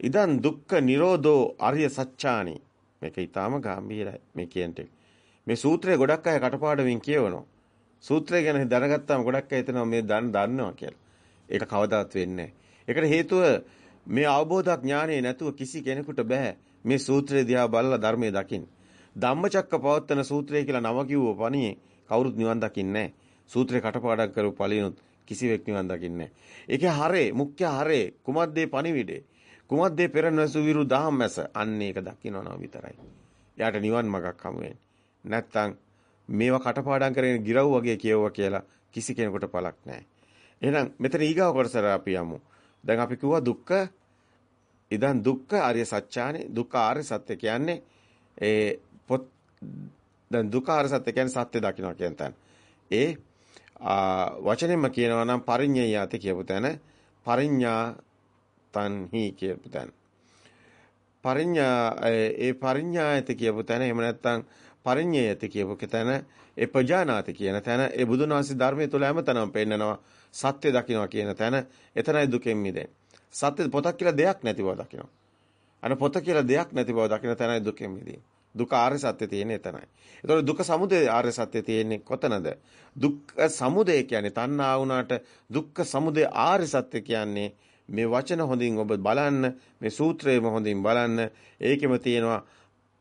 ඉදන් දුක්ඛ නිරෝධෝ ආර්ය සත්‍යානි මේක ඊටාම ගැඹීරයි මේ කියන්නේ. මේ සූත්‍රය ගොඩක් අය කටපාඩමින් කියවනවා. සූත්‍රය ගැන දැනගත්තාම ගොඩක් අය හිතනවා මේ දන් දන්නවා කියලා. ඒක කවදාවත් වෙන්නේ ඒකට හේතුව මේ අවබෝධ ඥානෙ නැතුව කිසි කෙනෙකුට බෑ මේ සූත්‍රය දිහා බලලා ධර්මයේ දකින්න. ධම්මචක්ක පවත්තන සූත්‍රය කියලා නම කිව්ව පණියේ කවුරුත් නිවන් දකින්නේ සූත්‍රේ කටපාඩම් කරපු පළිනුත් කිසිවෙක් නිවන් දකින්නේ ඒකේ හරේ මුඛ්‍ය හරේ කුමද්දේ පණිවිඩේ කුමද්දේ පෙර නොසු විරු දහම්මැස අන්න ඒක දකින්නව විතරයි. යාට නිවන් මගක් හමු වෙන්නේ. නැත්තම් මේවා කටපාඩම් කරගෙන ගිරව් වගේ කියවුවා කියලා කිසි කෙනෙකුට පළක් නැහැ. එහෙනම් මෙතන ඊගාව කොටසට අපි යමු. දැන් අපි කිව්වා දුක්ඛ ඉදන් දුක්ඛ ආර්ය සත්‍යානේ දුක්ඛ ආර්ය සත්‍ය කියන්නේ ඒ දැන් දුකාර සත්‍ය කියන්නේ සත්‍ය දකින්නවා කියන තැන. ඒ වචනෙන්ම කියනවා නම් පරිඤ්ඤයාති කියපු තැන පරිඤ්ඤා තන්හි කියපු තැන. පරිඤ්ඤා ඒ පරිඤ්ඤායති කියපු තැන එහෙම නැත්නම් පරිඤ්ඤයති කියපු තැන ඒ පජානාති කියන තැන ඒ බුදුන් වහන්සේ ධර්මයේ තුල හැමතැනම පෙන්නනවා සත්‍ය දකින්නවා කියන තැන එතනයි දුකෙන් මිදෙන්නේ. සත්‍ය පොතක් කියලා දෙයක් නැති බව දකින්නවා. අන පොත කියලා දෙයක් නැති බව දකින්න තැනයි දුකෙන් මිදීම. දුක ආර්ය සත්‍ය තියෙන්නේ එතනයි. ඒතකොට දුක සමුදය ආර්ය සත්‍ය තියෙන්නේ කොතනද? දුක්ඛ සමුදය කියන්නේ තණ්හා වුණාට දුක්ඛ සමුදය ආර්ය සත්‍ය කියන්නේ මේ වචන හොඳින් ඔබ බලන්න මේ සූත්‍රයම හොඳින් බලන්න ඒකෙම තියෙනවා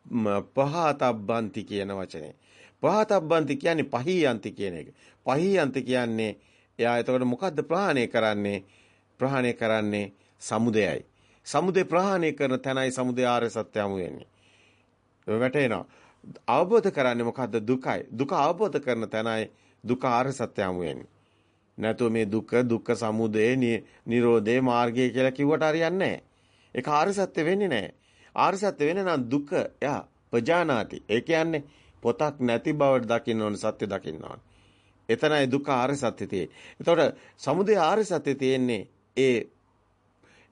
පහතබ්බන්ති කියන වචනේ. පහතබ්බන්ති කියන්නේ පහීයන්ති කියන එක. පහීයන්ති කියන්නේ එයා එතකොට මොකද්ද ප්‍රහාණය කරන්නේ? ප්‍රහාණය කරන්නේ සමුදයයි. සමුදය ප්‍රහාණය කරන තැනයි සමුදය ආර්ය සත්‍ය යමු වෙන්නේ. වැටෙනවා. අවබෝධ කරන්නේ මොකද්ද දුකයි. දුක අවබෝධ කරන තැනයි දුක ආර්ය සත්‍ය යමු වෙන්නේ. නැතු මේ දුක දුක්ඛ සමුදය නිරෝධේ මාර්ගය කියලා කිව්වට හරියන්නේ නැහැ. ඒක ආර්ය සත්‍ය වෙන්නේ නැහැ. ආර්ය සත්‍ය වෙන්නේ නම් දුක යා පජානාති. ඒ කියන්නේ පොතක් නැති බවට දකින්න ඕන සත්‍ය දකින්න ඕන. එතනයි දුක ආර්ය සත්‍ය තියෙන්නේ. එතකොට සමුදය ආර්ය සත්‍ය තියෙන්නේ ඒ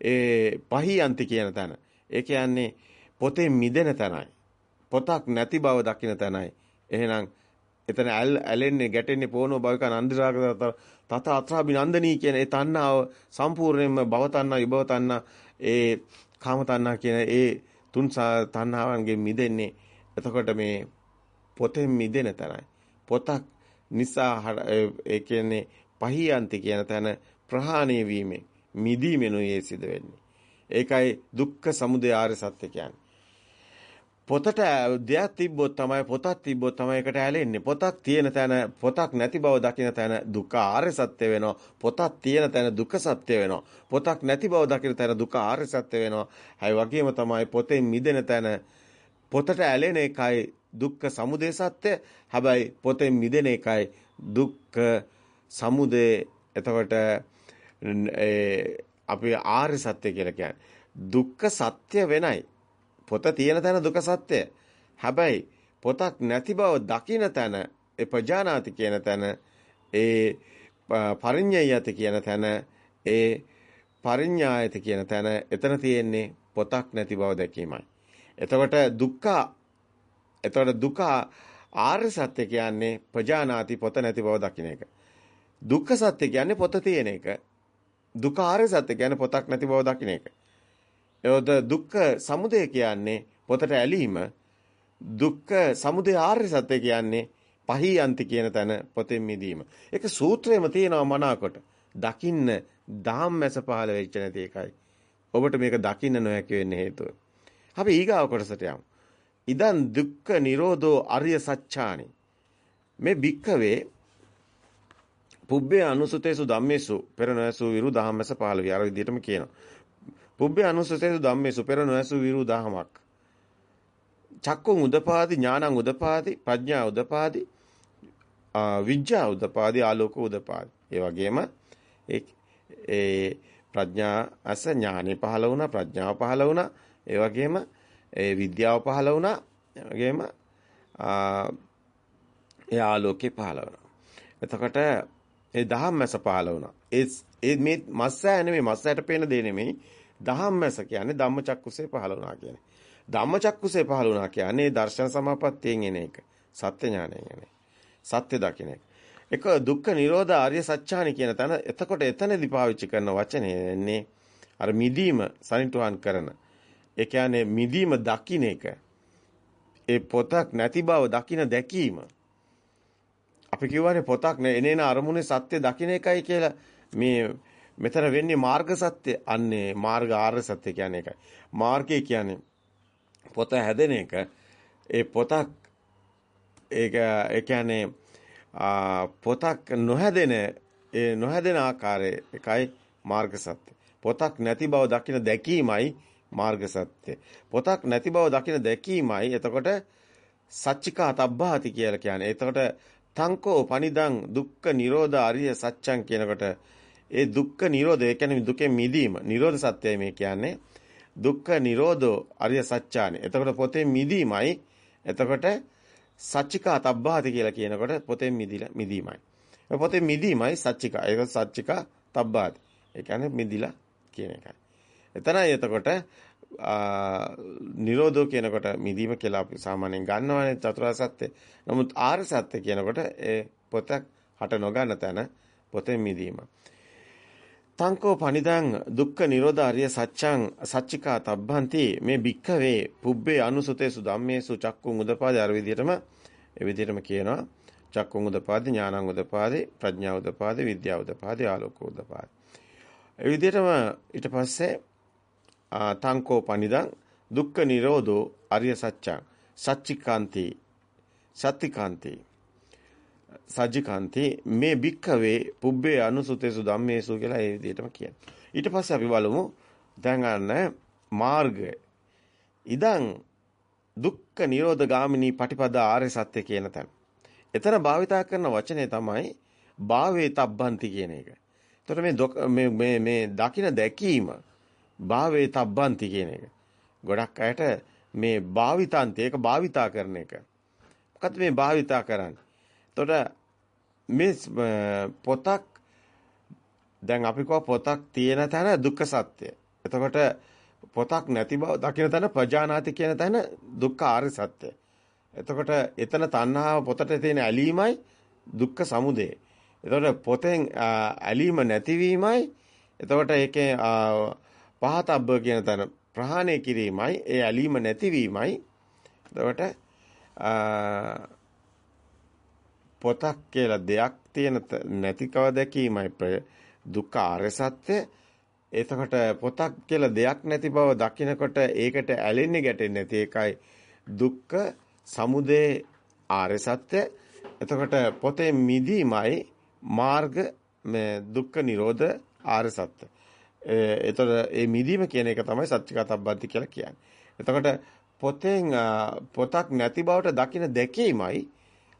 ඒ පහියන්ති කියන තැන. ඒ කියන්නේ පොතේ මිදෙන තැනයි. පොතක් නැති බව දකින්න තැනයි. එහෙනම් එතන ඇලෙන්නේ ගැටෙන්නේ පොනෝ භවික නන්දිරාග තත අත්‍රාබිනන්දනී කියන ඒ තණ්හාව සම්පූර්ණයෙන්ම භව තණ්හා විභව තණ්හා ඒ කාම තණ්හා කියන ඒ තුන් තණ්හාවන්ගෙන් මිදෙන්නේ. එතකොට මේ පොතෙන් මිදෙන තැනයි. පොතක් නිසා ඒ කියන්නේ පහියන්ති කියන තැන ප්‍රහාණය වීමෙන් මිදීමෙනුයි ඒ සිද වෙන්නේ ඒකයි දුක්ඛ සමුදය ආර්ය සත්‍ය කියන්නේ. පොතට දෙයක් තිබ්බොත් තමයි පොතක් තිබ්බොත් තමයි ඒකට ඇලෙන්නේ. පොතක් තියෙන තැන පොතක් නැති බව දකින තැන දුක ආර්ය සත්‍ය වෙනවා. පොතක් තියෙන තැන දුක සත්‍ය වෙනවා. පොතක් නැති බව දකින තැන දුක ආර්ය සත්‍ය වෙනවා. හැයි වගේම තමයි පොතෙන් මිදෙන තැන පොතට ඇලෙන එකයි දුක්ඛ සමුදය සත්‍ය. හැබැයි පොතෙන් මිදෙන එකයි දුක්ඛ සමුදය. එතකොට අපි ආර්ය සත්‍ය කියලා කියන්නේ දුක්ඛ සත්‍ය වෙනයි. පොත තියෙන තැන දුක සත්‍ය. හැබැයි පොතක් නැති බව දකින තැන ඒ පජානාති කියන තැන ඒ පරිඤ්ඤයති කියන තැන ඒ පරිඤ්ඤායති කියන තැන එතන තියෙන්නේ පොතක් නැති බව දැකීමයි. එතකොට දුක්ඛ එතකොට දුක ආර්ය සත්‍ය කියන්නේ පජානාති පොත නැති බව දකින එක. දුක්ඛ සත්‍ය කියන්නේ පොත තියෙන එක. දුක ආර්ය සත්‍ය කියන්නේ පොතක් නැති බව දකින එක. එවද දුක්ඛ සමුදය කියන්නේ පොතට ඇලීම දුක්ඛ සමුදය ආර්ය සත්‍ය කියන්නේ පහියන්ති කියන තැන පොතෙන් මිදීම. ඒක සූත්‍රයේම තියෙනවා මනාකොට. දකින්න ධම්මැස පහළ වෙච්ච නැති එකයි. ඔබට මේක දකින්න නොහැකි වෙන්න හේතුව. අපි ඊගාව කොටසට යමු. ඉදන් දුක්ඛ නිරෝධෝ අරිය සත්‍යානි. මේ භික්ඛවේ පුබ්බේ අනුසුතේසු ධම්මේසු පෙර නොයසු විරු ධම්මැස පහළ විය. අර විදිහටම කියනවා. පුබ්බේ අනුස්සතේසු ධම්මේසු පෙර නොඇසු විරු දහමක්. චක්කුං උදපාදි ඥානං උදපාදි ප්‍රඥා උදපාදි විඥා උදපාදි ආලෝක උදපාදි. ඒ වගේම ඒ ප්‍රඥා අස ඥානෙ පහළ වුණා ප්‍රඥාව පහළ වුණා ඒ වගේම ඒ විද්‍යාව පහළ වුණා ඒ වගේම ඒ ආලෝකේ පහළ වුණා. එතකොට ඒ දහම්මැස පහළ වුණා. ඒ මේ මස්සෑ නෙමෙයි මස්සයට පේන දේ නෙමෙයි ධම්මස කියන්නේ ධම්මචක්කුසේ පහළ වුණා කියන්නේ. ධම්මචක්කුසේ පහළ වුණා කියන්නේ දර්ශන සමාපත්තියෙන් එන එක. සත්‍ය ඥාණයෙන් එන සත්‍ය දකින්න එක. එක දුක්ඛ නිරෝධ ආර්ය සත්‍යානි කියන තැන එතකොට එතනදී පාවිච්චි කරන වචනේ එන්නේ අර මිදීම සනිටුහන් කරන. ඒ කියන්නේ මිදීම දකින්න එක. ඒ පොතක් නැති බව දකින්න දැකීම. අපි කියවනේ පොතක් එනේන අරමුණේ සත්‍ය දකින්න එකයි කියලා මේ මෙතන වෙන්නේ මාර්ග සත්‍ය අන්නේ මාර්ග ආර්ය සත්‍ය කියන්නේ ඒකයි. මාර්ගය කියන්නේ පොත හැදෙන එක. ඒ පොතක් ඒක ඒ කියන්නේ පොතක් නොහැදෙන ඒ නොහැදෙන ආකාරය එකයි මාර්ග සත්‍ය. පොතක් නැති බව දකින දැකීමයි මාර්ග සත්‍ය. පොතක් නැති බව දකින දැකීමයි එතකොට සච්චිකා තබ්බාති කියලා කියන්නේ. එතකොට තංකෝ පනිදං දුක්ඛ නිරෝධ අරිය සත්‍යං කියනකොට ඒ දුක්ඛ නිරෝධය කියන්නේ දුකෙන් මිදීම. නිරෝධ සත්‍යය මේ කියන්නේ. දුක්ඛ නිරෝධෝ අරිය සත්‍යානි. එතකොට පොතේ මිදීමයි. එතකොට සච්චිකා තබ්බාති කියලා කියනකොට පොතෙන් මිදිලා මිදීමයි. පොතෙන් මිදීමයි සච්චිකා. ඒක සච්චිකා තබ්බාති. ඒ කියන්නේ මිදිලා කියන එකයි. එතනයි එතකොට නිරෝධෝ කියනකොට මිදීම කියලා අපි සාමාන්‍යයෙන් ගන්නවානේ චතුරාර්ය සත්‍ය. නමුත් ආර්ය සත්‍ය කියනකොට ඒ පොතක් හට නොගන්න තැන පොතෙන් මිදීම. තංකෝ පනිදං දුක්ඛ නිරෝධ ආර්ය සත්‍යං සච්චිකා තබ්බන්ති. මේ භික්ඛවේ පුබ්බේ අනුසුතේසු ධම්මේසු චක්කුං උදපාදේ අර විදිහටම ඒ විදිහටම කියනවා. චක්කුං උදපාදේ ඥානං උදපාදේ ප්‍රඥා උදපාදේ විද්‍යා උදපාදේ ආලෝක උදපාදේ. ඒ විදිහටම ඊට පස්සේ තංකෝ පනිදං දුක්ඛ නිරෝධෝ අරිය සත්‍යං සච්චිකාන්ති සත්‍තිකාන්ති. සජ්ජිකාන්ති මේ භික්ඛවේ පුබ්බේ අනුසුතේසු ධම්මේසු කියලා ඒ විදිහටම කියන්නේ. ඊට පස්සේ අපි බලමු දැන් ගන්න මාර්ගය. ඉදං දුක්ඛ නිරෝධ ගාමිනී පටිපදා ආර්ය සත්‍ය කියන තැන. එතන භාවිතා කරන වචනේ තමයි භාවේ තබ්බන්ති කියන එක. එතකොට මේ මේ මේ දකින දැකීම භාවේ තබ්බන්ති කියන එක. ගොඩක් අයට මේ භාවිතාන්ති ඒක භාවිතා කරන එක. මොකද්ද මේ භාවිතා කරන්නේ? එතකොට මේ පොතක් දැන් අපි කව පොතක් තියෙන තැන දුක්ඛ සත්‍ය. එතකොට පොතක් නැති බව දකින තැන ප්‍රජානාති කියන තැන දුක්ඛ ආර්ය සත්‍ය. එතකොට එතන තණ්හාව පොතට තියෙන ඇලීමයි දුක්ඛ සමුදය. එතකොට පොතෙන් ඇලීම නැතිවීමයි එතකොට ඒකේ පහතබ්බ කියන තැන ප්‍රහාණය කිරීමයි ඒ ඇලීම නැතිවීමයි එතකොට පොතක් කියලා දෙයක් තියෙන නැතිකව දැකීමයි දුක්ඛ ආර්ය සත්‍ය. එතකොට පොතක් කියලා දෙයක් නැති බව දකිනකොට ඒකට ඇලෙන්නේ ගැටෙන්නේ නැති එකයි දුක්ඛ සමුදය ආර්ය සත්‍ය. එතකොට පොතේ මිදීමයි මාර්ග මේ දුක්ඛ නිරෝධ ආර්ය සත්‍ය. එතකොට මේ මිදීම කියන එක තමයි සත්‍චිකතබ්බන්ති කියලා කියන්නේ. එතකොට පොතෙන් පොතක් නැති බවට දකින දැකීමයි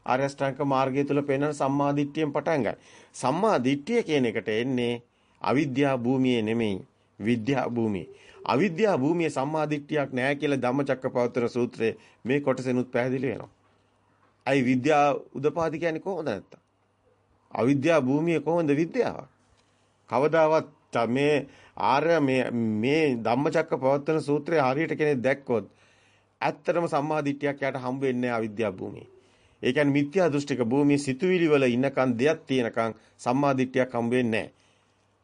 ආර්ය අෂ්ටාංග මාර්ගය තුල පෙනෙන සම්මා දිට්ඨියෙන් පටන් ගන්න. සම්මා දිට්ඨිය කියන එකට එන්නේ අවිද්‍යා භූමියේ නෙමෙයි විද්‍යා භූමියේ. අවිද්‍යා භූමියේ සම්මා දිට්ඨියක් නැහැ කියලා ධම්මචක්කපවත්තන සූත්‍රයේ මේ කොටසෙනුත් පැහැදිලි වෙනවා. අයි විද්‍යා උදපාදි කියන්නේ කොහොමද නැත්තම්? අවිද්‍යා භූමියේ කොහොමද විද්‍යාව? කවදාවත් මේ ආර්ය මේ මේ ධම්මචක්කපවත්තන සූත්‍රයේ හරියට කෙනෙක් දැක්කොත් ඇත්තටම සම්මා දිට්ඨියක් යට හම්බ වෙන්නේ අවිද්‍යා භූමියේ. ඒ කියන්නේ මිත්‍යා දෘෂ්ටික භූමියේ සිතුවිලි වල ඉන්නකන් දෙයක් තියෙනකන් සම්මාදිට්ඨියක් හම්බ වෙන්නේ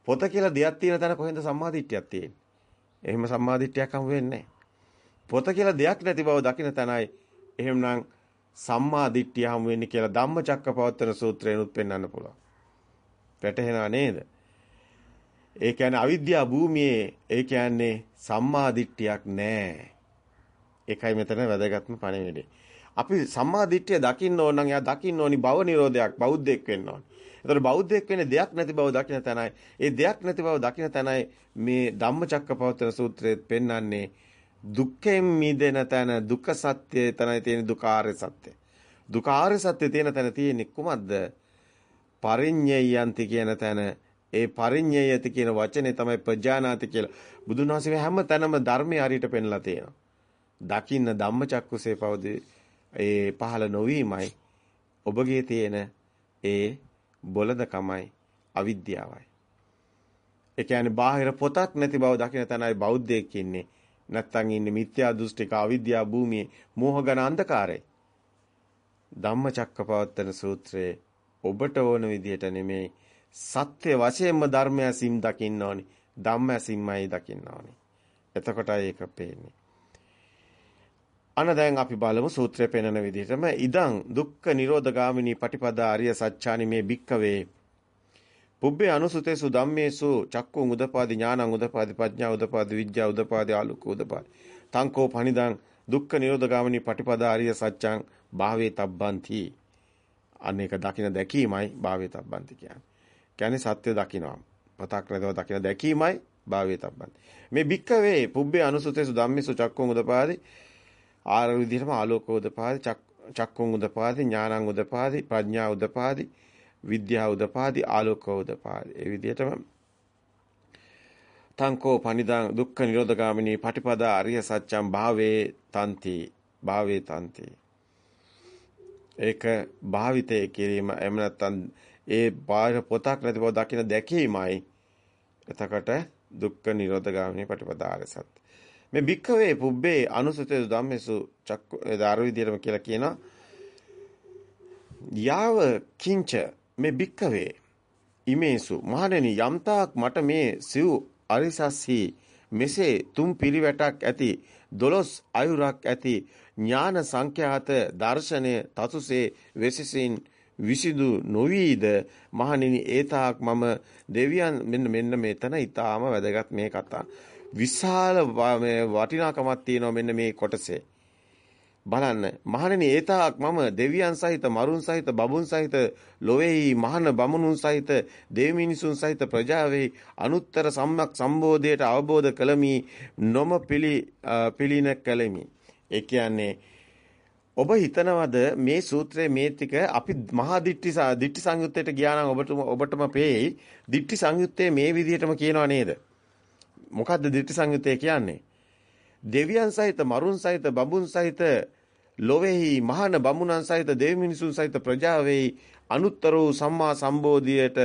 පොත කියලා දෙයක් තියෙන තැන කොහෙන්ද සම්මාදිට්ඨියක් තියෙන්නේ? එහෙම සම්මාදිට්ඨියක් හම්බ වෙන්නේ පොත කියලා දෙයක් නැති බව දකින තැනයි එහෙමනම් සම්මාදිට්ඨිය හම්බ වෙන්නේ කියලා ධම්මචක්කපවත්තන සූත්‍රයෙන් පෙන්වන්න පුළුවන්. පැටහෙනා නේද? ඒ කියන්නේ අවිද්‍යා භූමියේ ඒ කියන්නේ සම්මාදිට්ඨියක් නැහැ. ඒකයි මෙතන වැදගත්ම පණිවිඩය. අපි සම්මා දිට්ඨිය දකින්න ඕන නම් එයා දකින්න ඕනි භව නිරෝධයක් බෞද්ධයෙක් වෙන්න ඕනි. ඒතර බෞද්ධයෙක් වෙන්නේ දෙයක් නැති බව දකින තැනයි. ඒ දෙයක් නැති බව දකින තැනයි මේ ධම්මචක්කපවත්තන සූත්‍රයේ පෙන්වන්නේ දුක්ඛයෙන් මිදෙන තැන දුක්ඛ සත්‍යය තැනයි තියෙන දුකාර්ය සත්‍ය. දුකාර්ය සත්‍ය තියෙන තැන තියෙන්නේ කුමක්ද? පරිඤ්ඤයන්ති කියන තැන ඒ පරිඤ්ඤයති කියන වචනේ තමයි ප්‍රජානාති කියලා. බුදුන් වහන්සේ හැම තැනම ධර්මයේ හරියට පෙන්ලා තියෙනවා. දකින්න ධම්මචක්කුසේ පවදී ඒ පහළ නොවීමයි ඔබගේ තියෙන ඒ බොළඳකමයි අවිද්‍යාවයි. ඒ කියන්නේ බාහිර පොතක් නැති බව දකින තැනයි බෞද්ධයෙක් ඉන්නේ. නැත්තම් ඉන්නේ මිත්‍යා දෘෂ්ටික අවිද්‍යා භූමියේ මෝහගන අන්ධකාරයේ. ධම්මචක්කපවත්තන සූත්‍රයේ ඔබට ඕන විදිහට නෙමෙයි සත්‍ය වශයෙන්ම ධර්මය සිම් දකින්න ඕනි. ධම්මය සිම්මයි දකින්න ඕනි. එතකොටයි ඒක පේන්නේ. අන දැන් අපි බලමු සූත්‍රයේ පෙන්වන විදිහටම ඉදං දුක්ඛ නිරෝධගාමිනී පටිපදා අරිය සත්‍යානි මේ භික්කවේ පුබ්බේ අනුසුතේසු ධම්මේසු චක්කුං උදපාදි ඥානං උදපාදි ප්‍රඥා උදපාදි විද්‍යා උදපාදි ආලෝක උදපාදි තංකෝ පනිදං දුක්ඛ නිරෝධගාමිනී පටිපදා අරිය සත්‍යං භාවේ තබ්බන්ති අනේක දකින දැකීමයි භාවේ තබ්බන්ති කියන්නේ. කියන්නේ සත්‍ය දකිනවා. පතක් නැදව දකින දැකීමයි භාවේ තබ්බන්ති. මේ භික්කවේ පුබ්බේ අනුසුතේසු ධම්මේසු චක්කුං උදපාදි ආර විදිහටම ආලෝක උදපාදි චක්කුං උදපාදි ඥානං උදපාදි ප්‍රඥා උදපාදි විද්‍යා උදපාදි ආලෝක උදපාදි. ඒ විදිහටම තංකෝ පනිදං දුක්ඛ නිරෝධගාමිනී පටිපදා අරිය සත්‍යං භාවේ තන්ති භාවේ තන්ති. ඒක භාවිතය කිරීම. එහෙම නැත්නම් ඒ බාහිර පොතක් නැති බව දකින දැකීමයි එතකොට දුක්ඛ නිරෝධ ගාමිනී පටිපදාර සත්‍ය. මේ භික්ඛවේ පුබ්බේ අනුසතේ ධම්මේසු චක්ක දාර විදියටම කියලා කියනවා. යාව කිංච මේ භික්ඛවේ ඉමේසු මහණෙනි යම්තාක් මට මේ සිව් අරිසස්සී මෙසේ තුන් පිරිවැටක් ඇති දොළොස් අයුරක් ඇති ඥාන සංඛ්‍යාත දර්ශනය තතුසේ වෙසසින් විසිදු නොවීද මහණෙනි ඒතාක් මම දෙවියන් මෙන්න මෙන්න මෙතන ඊටාම වැදගත් මේ කතා විශාල වටිනාකමක් තියෙනවා මෙන්න මේ කොටසේ. බලන්න මහණෙනි ඒතාක් මම දෙවියන් සහිත මරුන් සහිත බබුන් සහිත ලොවේහි මහන බමුණුන් සහිත දේව මිනිසුන් සහිත ප්‍රජාවෙහි අනුත්තර සම්මක් සම්බෝධයට අවබෝධ කළමි නොම පිළි පිළින කළමි. ඒ කියන්නේ ඔබ හිතනවද මේ සූත්‍රයේ මේ ටික අපි මහා දිට්ඨි දිට්ඨි සංයුත්තේට ගියා නම් ඔබට ඔබටම පේයි. දිට්ඨි සංයුත්තේ මේ විදිහටම කියනවා නේද? මොකද්ද දිට්ඨි සංයුත්තේ කියන්නේ? දෙවියන් සහිත මරුන් සහිත බඹුන් සහිත ලොවේහි මහාන බමුණන් සහිත දෙවි මිනිසුන් සහිත ප්‍රජාවෙහි අනුත්තර වූ සම්මා සම්බෝධියට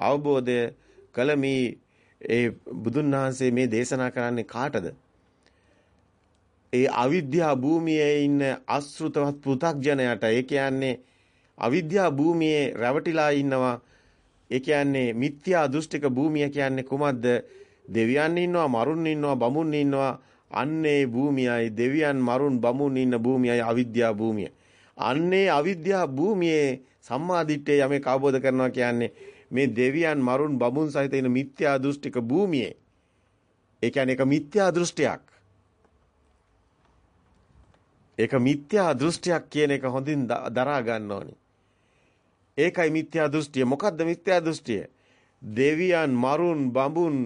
අවබෝධය කළමි. ඒ බුදුන් වහන්සේ මේ දේශනා කරන්නේ කාටද? ඒ අවිද්‍යා භූමියේ ඉන්න අසෘතවත් පෘ탁ජනයට ඒ කියන්නේ අවිද්‍යා භූමියේ රැවටිලා ඉන්නවා. ඒ කියන්නේ මිත්‍යා දෘෂ්ටික භූමිය කියන්නේ කුමක්ද? දෙවියන් ඉන්නවා මරුන් ඉන්නවා බමුන් ඉන්නවා අන්නේ භූමියයි දෙවියන් මරුන් බමුන් ඉන්න භූමියයි අවිද්‍යා භූමිය අන්නේ අවිද්‍යා භූමියේ සම්මාදිට්ඨිය යමෙක් අවබෝධ කරනවා කියන්නේ මේ දෙවියන් මරුන් බමුන් සහිත ඉන්න මිත්‍යා දෘෂ්ටික භූමියේ ඒ කියන්නේ එක මිත්‍යා දෘෂ්ටියක් ඒක මිත්‍යා දෘෂ්ටියක් කියන එක හොඳින් දරා ගන්න ඕනි. ඒකයි මිත්‍යා දෘෂ්ටිය. මොකද්ද මිත්‍යා දෘෂ්ටිය? දෙවියන්, මරුන්, බඹුන්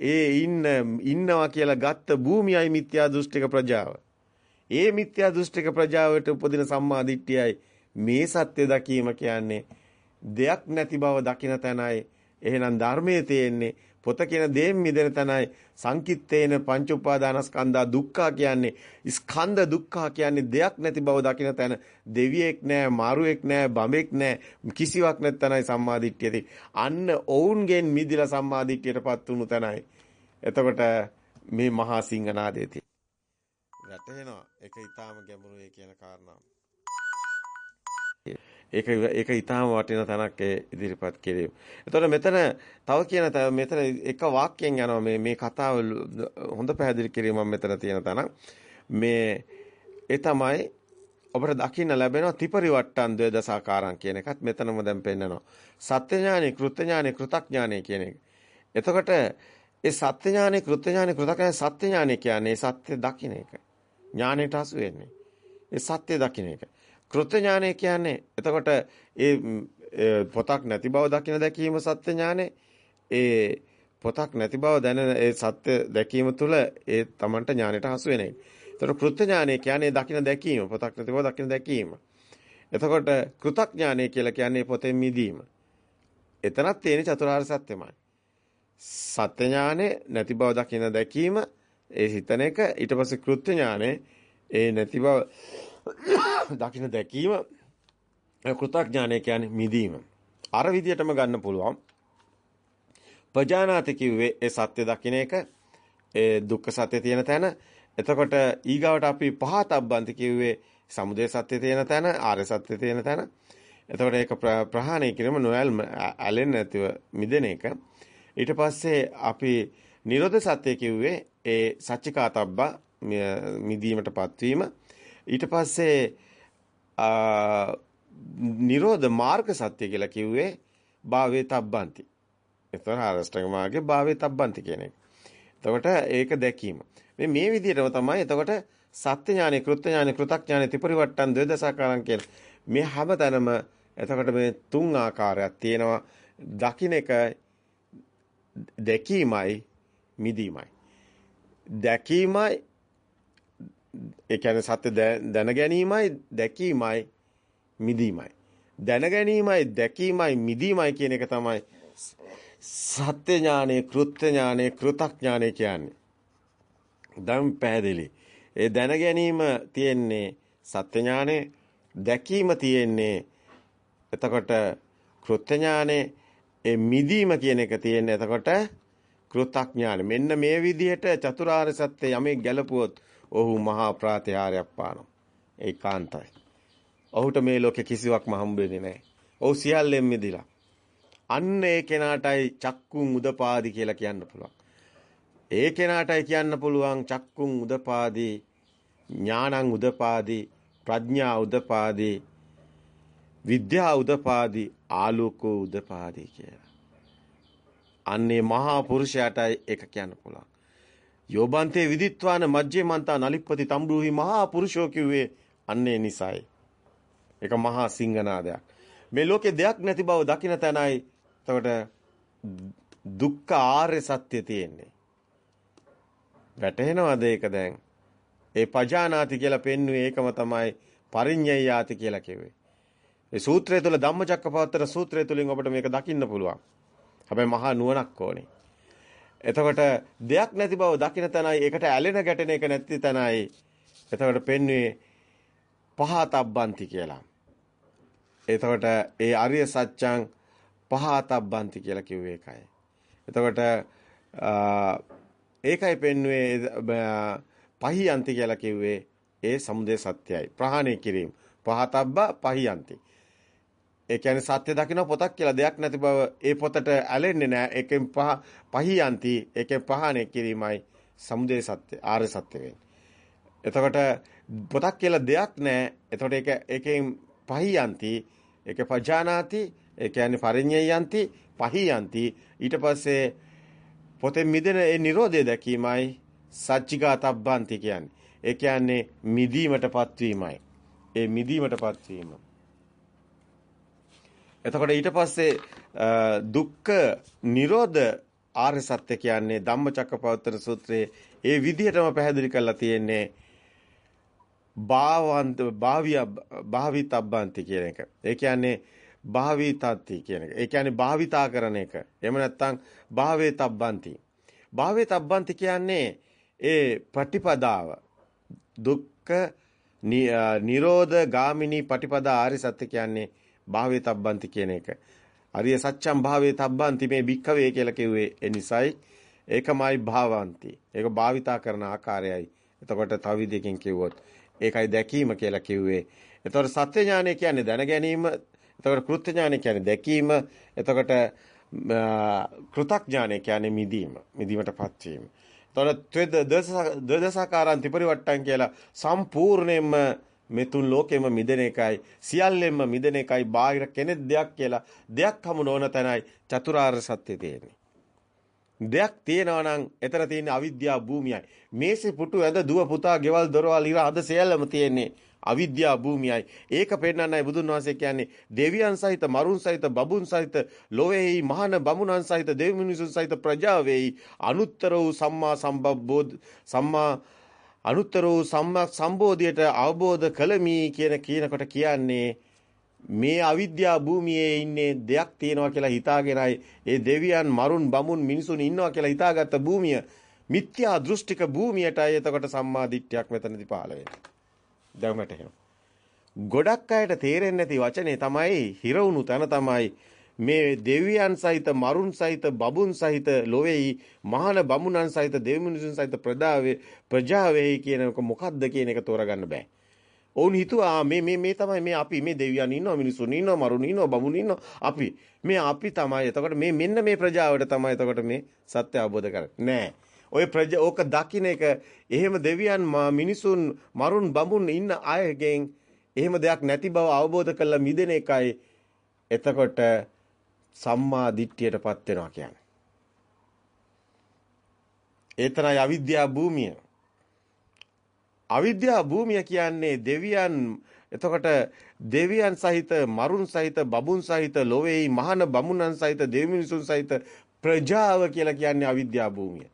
ඒ ඉන්න ඉන්නවා කියලා ගත්ත භූමියයි මිත්‍යා දෘෂ්ටික ප්‍රජාව. ඒ මිත්‍යා දෘෂ්ටික ප්‍රජාවට උපදින සම්මා දිට්ඨියයි මේ සත්‍ය දකීම කියන්නේ දෙයක් නැති බව දකින තැනයි එහෙනම් ධර්මයේ තියෙන්නේ පොත කියන දේෙන් මිදෙන තැනයි. සංකිට්ඨේන පංච උපාදානස්කන්ධා දුක්ඛ කියන්නේ. ස්කන්ධ දුක්ඛ කියන්නේ දෙයක් නැති බව දකින තැන. දෙවියෙක් නෑ මාරුවෙක් නෑ බඹෙක් නෑ. කිසිවක් නැත්නයි සම්මාදිට්ඨියදී. අන්න ඔවුන්ගෙන් මිදිලා සම්මාදිට්ඨියටපත් වුණු තැනයි. එතකොට මේ මහා සිංහනාදේති වැටහෙනවා. ඒක ඊටාම ගැඹුරුයි කියන කාරණාව. ඒක ඒක ඊටාම වටින තැනක් ඉදිරිපත් කිරීම. එතකොට මෙතන තව කියන මෙතන එක වාක්‍යයෙන් යනවා මේ මේ කතාව හොඳ පැහැදිලි කිරීමක් මෙතන තියෙන තැන. මේ ඒ තමයි ඔබට දකින්න ලැබෙනවා ත්‍රිපරිවට්ටන් ද්වේදසාකාරම් කියන එකත් මෙතනම දැන් පෙන්නනවා. සත්‍ය ඥානෙ, කෘත්‍ය ඥානෙ, කෘතඥානෙ කියන එක. එතකොට ඒ සත්‍ය ඥානෙ, කෘත්‍ය ඥානෙ, කෘතඥානෙ සත්‍ය ඥානෙ කියන්නේ සත්‍ය දකින්න එක. ඥානෙට හසු වෙන්නේ. ඒ සත්‍ය දකින්න එක. කෘත්‍ය ඥානය කියන්නේ එතකොට ඒ පොතක් නැති බව දකින දැකීම සත්‍ය ඥානෙ ඒ පොතක් නැති බව දැනෙන ඒ සත්‍ය දැකීම තුළ ඒ Tamanට ඥානෙට හසු වෙන එක. එතකොට කෘත්‍ය ඥානය කියන්නේ දකින දැකීම පොතක් නැති බව දකින දැකීම. එතකොට කෘතඥානය කියලා කියන්නේ පොතෙන් මිදීම. එතනත් තියෙන චතුරාර්ය සත්‍යමයි. සත්‍ය ඥානෙ නැති බව දකින දැකීම ඒ හිතන එක ඊට පස්සේ කෘත්‍ය ඥානෙ ඒ නැති බව දකින්න දැකීම කෘතඥානය කියන්නේ මිදීම. අර විදියටම ගන්න පුළුවන්. පජානාති කිව්වේ ඒ සත්‍ය දකින්න එක ඒ දුක්ඛ සත්‍ය තියෙන තැන. එතකොට ඊගාවට අපි පහතබ්බන්ති කිව්වේ සමුදය සත්‍ය තියෙන තැන, ආර්ය සත්‍ය තියෙන තැන. එතකොට ඒක ප්‍රහාණය කිරීම නොයල් ඇලෙන්නේ නැතිව මිදෙන එක. ඊට පස්සේ අපි නිරෝධ සත්‍ය කිව්වේ ඒ සච්චිකාතබ්බා මිදීමටපත් වීම. ඊට පස්සේ නිරෝධ මාර්ග සත්‍ය කියලා කිව්වේ භාවේ තබ්බන්ති. එතන ආරෂ්ඨක මාර්ගේ භාවේ තබ්බන්ති කියන එක. එතකොට ඒක දැකීම. මේ මේ විදිහටම තමයි එතකොට සත්‍ය ඥානෙ, කෘත්‍ය ඥානෙ, කෘතඥානෙ, ත්‍රිපරිවට්ටන් ද්වේදසාකාරම් කියන මේ හැමතැනම එතකොට මේ තුන් ආකාරයක් තියෙනවා. දකින්න එක දැකීමයි මිදීමයි. දැකීමයි ඒ කියන්නේ සත්‍ය දැන ගැනීමයි දැකීමයි මිදීමයි. දැන ගැනීමයි දැකීමයි මිදීමයි කියන එක තමයි සත්‍ය ඥානෙ, කෘත්‍ය ඥානෙ, කෘතඥානෙ කියන්නේ. දැන් පැහැදිලි. ඒ දැන ගැනීම තියෙන්නේ සත්‍ය ඥානෙ, දැකීම තියෙන්නේ එතකොට කෘත්‍ය ඥානේ ඒ මිදීම කියන එක තියෙන්නේ එතකොට කෘතඥාන. මෙන්න මේ විදිහට චතුරාර්ය සත්‍ය යමෙක් ගැලපුවොත් ඔහු මහා ප්‍රාතිහාරයක් පානවා. ඒකාන්තයි. ඔහුට මේ ලෝකේ කිසිවක්ම හම්බෙන්නේ නැහැ. ඔහු සියල්ලෙන් මිදිලා. අන්න ඒ කෙනාටයි චක්කුන් උදපාදි කියලා කියන්න පුළුවන්. ඒ කෙනාටයි කියන්න පුළුවන් චක්කුන් උදපාදි ඥානං උදපාදි ප්‍රඥා උදපාදි විද්‍යා උදපාදි ආලෝකෝ උදපාදි කියලා. අන්නේ මහා පුරුෂයාටයි ඒක කියන්න පුළුවන්. යෝබන්තේ විදිත්වාන මජ්ජේ මන්තා නලිප්පති තම්බුහි මහා පුරුෂෝ කිව්වේ අන්නේ නිසයි. ඒක මහා සිංහනාදයක්. මේ ලෝකේ දෙයක් නැති බව දකින තැනයි එතකොට දුක්ඛ ආර්ය සත්‍ය තියෙන්නේ. වැටහෙනවද ඒක දැන්? ඒ පජානාති කියලා පෙන්වුවේ ඒකම තමයි පරිඤ්ඤයාති කියලා කිව්වේ. ඒ සූත්‍රය තුළ ධම්මචක්කපවත්තන සූත්‍රය තුළින් ඔබට මේක දකින්න පුළුවන්. හැබැයි මහා නුවණක් ඕනේ. එතකොට දෙයක් නැති බව දකින තැනයි ඒකට ඇලෙන ගැටෙන එක නැති තැනයි එතකොට පෙන්වුවේ පහතබ්බන්ති කියලා. එතකොට ඒ අරිය සත්‍යං පහතබ්බන්ති කියලා කිව්වේ ඒකයි. එතකොට ඒකයි පෙන්වුවේ පහියන්ති කියලා කිව්වේ ඒ සමුදය සත්‍යයි. ප්‍රහාණය කිරීම. පහතබ්බ පහියන්ති. ඒ කියන්නේ සත්‍ය දකින්න පොතක් කියලා දෙයක් නැති බව ඒ පොතට ඇලෙන්නේ නැහැ. ඒකෙන් පහ පහියන්ති ඒකෙන් ප්‍රහාණය කිරීමයි සමුදය සත්‍ය ආර්ය සත්‍ය වෙන්නේ. එතකොට පොතක් කියලා දෙයක් නැහැ. එතකොට ඒක ඒකෙන් පහියන්ති ඒක පජානාති ඒ කියන්නේ පරිඤ්ඤයන්ති පහියන්ති ඊට පස්සේ පොතෙන් මිදෙන ඒ Nirodha දැකීමයි සච්චිකාතබ්බන්ති කියන්නේ. ඒ කියන්නේ මිදීමටපත් වීමයි. ඒ මිදීමටපත් වීම. එතකොට ඊට පස්සේ දුක්ඛ නිරෝධ ආර්ය සත්‍ය කියන්නේ ධම්මචක්කපවත්තන සූත්‍රයේ ඒ විදිහටම පැහැදිලි කරලා තියෙන්නේ භාවන්ත භාවිය භාවිතබ්බන්ති කියන එක. ඒ කියන්නේ භාවිතත්ති කියන එක. ඒ කියන්නේ භාවිතා කරන එක. එහෙම නැත්නම් භාවේතබ්බන්ති. භාවේතබ්බන්ති කියන්නේ ඒ පටිපදාව දුක්ඛ නිරෝධ ගාමිනී පටිපදා ආරි සත්‍ය කියන්නේ භාවේ තබ්බන්ති කියන එක. අරිය සත්‍යම් භාවේ තබ්බන්ති මේ භික්ඛවේ කියලා කිව්වේ ඒ නිසයි ඒකමයි භාවන්ති. ඒක භාවිතා කරන ආකාරයයි. එතකොට තව විදිහකින් කිව්වොත් ඒකයි දැකීම කියලා කිව්වේ. එතකොට සත්‍ය ඥානය කියන්නේ දැන ගැනීම. එතකොට කෘත්‍ය ඥානය කියන්නේ දැකීම. එතකොට කෘතඥානය කියන්නේ මිදීම. මිදීමටපත් වීම. එතකොට ද්වදසාකාරං ත්‍රිපරිවට්ටම් කියලා සම්පූර්ණයෙන්ම මේ තුන් ලෝකෙම මිදෙන එකයි සියල්ලෙන්ම මිදෙන එකයි බාහිර කෙනෙක් දෙයක් කියලා දෙයක් හමු නොවන තැනයි චතුරාර්ය සත්‍ය තියෙන්නේ. දෙයක් තියෙනවා නම් එතන තියෙන අවිද්‍යාව භූමියයි. මේසෙ පුටු ඇඳ දුව පුතා ගෙවල් දොරවල් ඉර අද සියල්ලම තියෙන්නේ අවිද්‍යා භූමියයි. ඒක පෙන්වන්නයි බුදුන් වහන්සේ කියන්නේ දෙවියන් සහිත මරුන් සහිත බබුන් සහිත ලොවේහි මහාන බමුණන් සහිත දෙව් මිනිසුන් සහිත ප්‍රජාවෙහි අනුත්තර වූ සම්මා සම්බබ්බෝධ සම්මා අනුත්තර වූ සම්මා සම්බෝධියට අවබෝධ කළමි කියන කියනකොට කියන්නේ මේ අවිද්‍යා භූමියේ ඉන්නේ දෙයක් තියෙනවා කියලා හිතාගෙනයි ඒ දෙවියන් මරුන් බමුන් මිනිසුන් ඉන්නවා කියලා හිතාගත්ත භූමිය මිත්‍යා දෘෂ්ටික භූමියටයි එතකොට සම්මා දිට්ඨියක් මෙතනදී පහළ වෙන්නේ. දැන් වැටහෙනවා. ගොඩක් අයට තේරෙන්නේ නැති වචනේ තමයි හිරවුණු තැන තමයි මේ දෙවියන් සහිත මරුන් සහිත බබුන් සහිත ලොවේයි මහාන බමුණන් සහිත දෙවිමිනිසුන් සහිත ප්‍රදාවේ ප්‍රජාවේයි කියන එක මොකද්ද කියන එක තෝරගන්න බෑ. ඔවුන් හිතුවා මේ මේ මේ තමයි මේ අපි මේ දෙවියන් ඉන්නවා මිනිසුන් ඉන්නවා මරුන් ඉන්නවා බමුණු ඉන්නවා අපි. මේ අපි තමයි. එතකොට මේ මෙන්න මේ ප්‍රජාවට තමයි එතකොට මේ සත්‍ය අවබෝධ කරන්නේ. නෑ. ඔය ප්‍රජ ඕක දකින්න එක එහෙම දෙවියන් මිනිසුන් මරුන් බඹුන් ඉන්න අයගෙන් එහෙම දෙයක් නැති බව අවබෝධ කරලා මිදෙන එකයි. එතකොට සම්මා දිට්ඨියටපත් වෙනවා කියන්නේ. ඒතරයි අවිද්‍යා භූමිය. අවිද්‍යා භූමිය කියන්නේ දෙවියන් එතකොට දෙවියන් සහිත මරුන් සහිත බබුන් සහිත ලොවේයි මහාන බමුණන් සහිත දෙවිමිනිසුන් සහිත ප්‍රජාව කියලා කියන්නේ අවිද්‍යා භූමිය.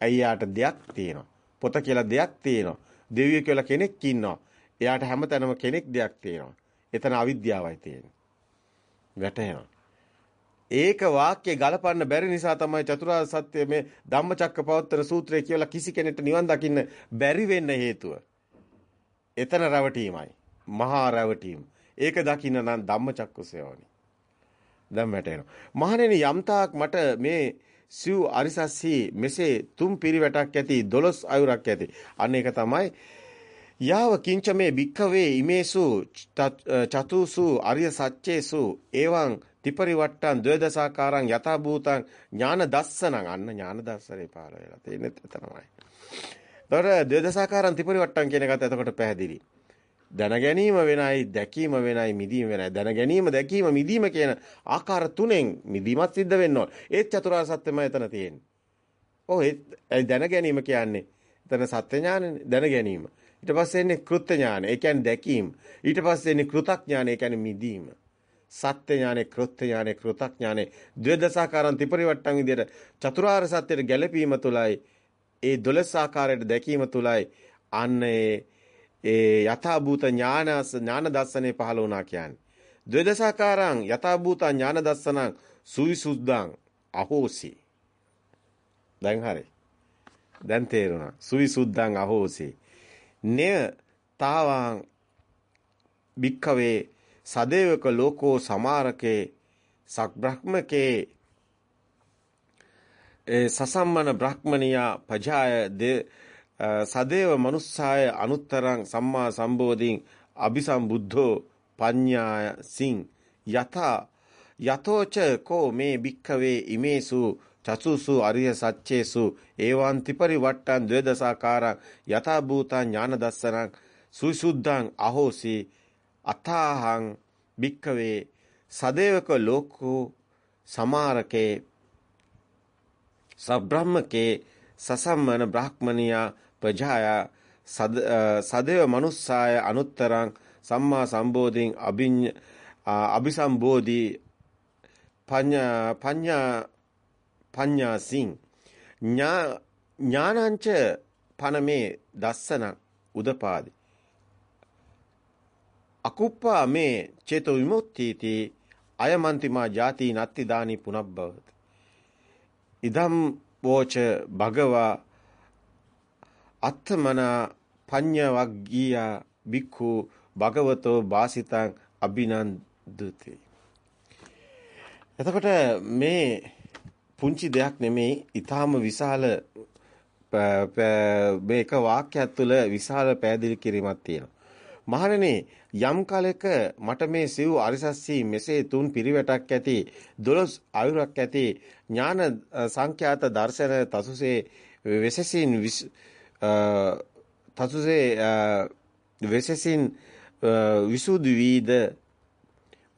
ඇයි යාට දෙයක් තියෙනවා. පොත කියලා දෙයක් තියෙනවා. දෙවියෝ කියලා කෙනෙක් ඉන්නවා. එයාට හැමතැනම කෙනෙක් දෙයක් තියෙනවා. එතන අවිද්‍යාවයි තියෙන්නේ. වැටහෙනවා. ඒක වාක්‍ය ගලපන්න බැරි නිසා තමයි චතුරාර්ය සත්‍ය මේ ධම්මචක්කපවත්තන සූත්‍රය කියලා කිසි කෙනෙක්ට නිවන් දකින්න බැරි වෙන්න හේතුව. එතන රැවටීමයි. මහා රැවටීම. ඒක දකින්න නම් ධම්මචක්කුසයෝනි. දැන් වැටෙනවා. මහණෙනි යම්තාක් මට මේ සිව් අරිසස්සී මෙසේ තුන් පිරිවැටක් ඇති 12 අයුරක් ඇති. අන්න ඒක තමයි යාව කිංච මේ භික්ඛවේ ඉමේසු චතුසු අරිය සච්චේසු එවං ත්‍රිපරිවට්ටං ද්වේදසාකාරං යථා භූතං ඥාන දස්සනං අන්න ඥාන දස්සනේ පාල වෙලා තියෙන්නේ එතනමයි. ඒතකොට ද්වේදසාකාරං ත්‍රිපරිවට්ටං කියන එකත් එතකොට පැහැදිලි. දැන ගැනීම වෙනයි දැකීම වෙනයි මිදීම වෙනයි දැන ගැනීම දැකීම මිදීම කියන ආකාර තුනෙන් මිදීමත් සිද්ධ වෙන්න ඕන ඒත් චතුරාර්ය සත්‍යමයි එතන තියෙන්නේ. ඔව් ඒ දැන ගැනීම කියන්නේ එතන සත්‍ය ඥානනේ දැන ගැනීම. ඊට පස්සේ එන්නේ කෘත්‍ය ඥාන. ඒ කියන්නේ දැකීම. ඊට පස්සේ එන්නේ කෘතඥාන. ඒ කියන්නේ මිදීම. සත්‍ය ඥානෙ, කෘත්‍ය ඥානෙ, කෘතඥානෙ ද්වේදසාකාරං ත්‍රිපරිවට්ටං විදියට චතුරාර්ය සත්‍යයට ගැළපීම තුලයි ඒ 12 ආකාරයට දැකීම තුලයි අන්න ඒ ඒ යථාභූත ඥානස ඥාන දර්ශනේ පහළ වුණා කියන්නේ. ද්වේදසාකාරං යථාභූත ඥාන දර්ශනං සුවිසුද්ධං අහෝසි. දැන් හරි. දැන් තේරුණා. සුවිසුද්ධං අහෝසි. නෙය තාවාං භික්ඛවේ සදේවක ලෝකෝ සමාරකේ සක්බ්‍රහ්මකේ ඒ සසම්මන බ්‍රහ්මනියා පජාය දේ සදේව මනුස්සාය අනුත්තරං සම්මා සම්බෝධින් අபிසම්බුද්ධෝ පඤ්ඤාය සිං. යතා යතෝච කෝ මේ භික්ඛවේ ඉමේසු චසුසු අරිය සච්චේසු ඒවං ත්‍රිපරිවට්ටං ද්වේදසාකාරං යථා භූතං ඥාන දස්සනං සුසුද්ධං අහෝසි. අතාහං භික්කවේ සදේවක ලෝකෝ සමාරකේ සබ්‍රහ්මකේ සසම්මන බ්‍රාහ්මනියා ප්‍රජාය සදේව මනුස්සාය අනුත්තරං සම්මා සම්බෝධින් අභිඤ්ඤ අபிසම්බෝධි පඤ්ඤා පඤ්ඤා පඤ්ඤාසින්. ඥානංච පනමේ දස්සන උදපාදි. අකුප්පා මේ චේතෝ විමුක්තිති අයමන්තිමා ජාති නත්ති දානි පුනබ්බවත ඉදම් වෝච භගවා අත්තමන පඤ්ඤ වග්ගීය බික්ඛු භගවතෝ වාසිතං අභිනන්දුති එතකොට මේ පුංචි දෙයක් නෙමෙයි ඊටාම විශාල මේක වාක්‍යයක් තුළ විශාල පැහැදිලි කිරීමක් තියෙනවා. මහණෙනි යම් කලෙක මට මේ සිව් අරිසස්සී මෙසේ තුන් පිරිවැටක් ඇති 12 ආයුරක් ඇති ඥාන සංඛ්‍යාත දර්ශන තසුසේ වෙසසින් තසුසේ වෙසසින් විසුදු වීද?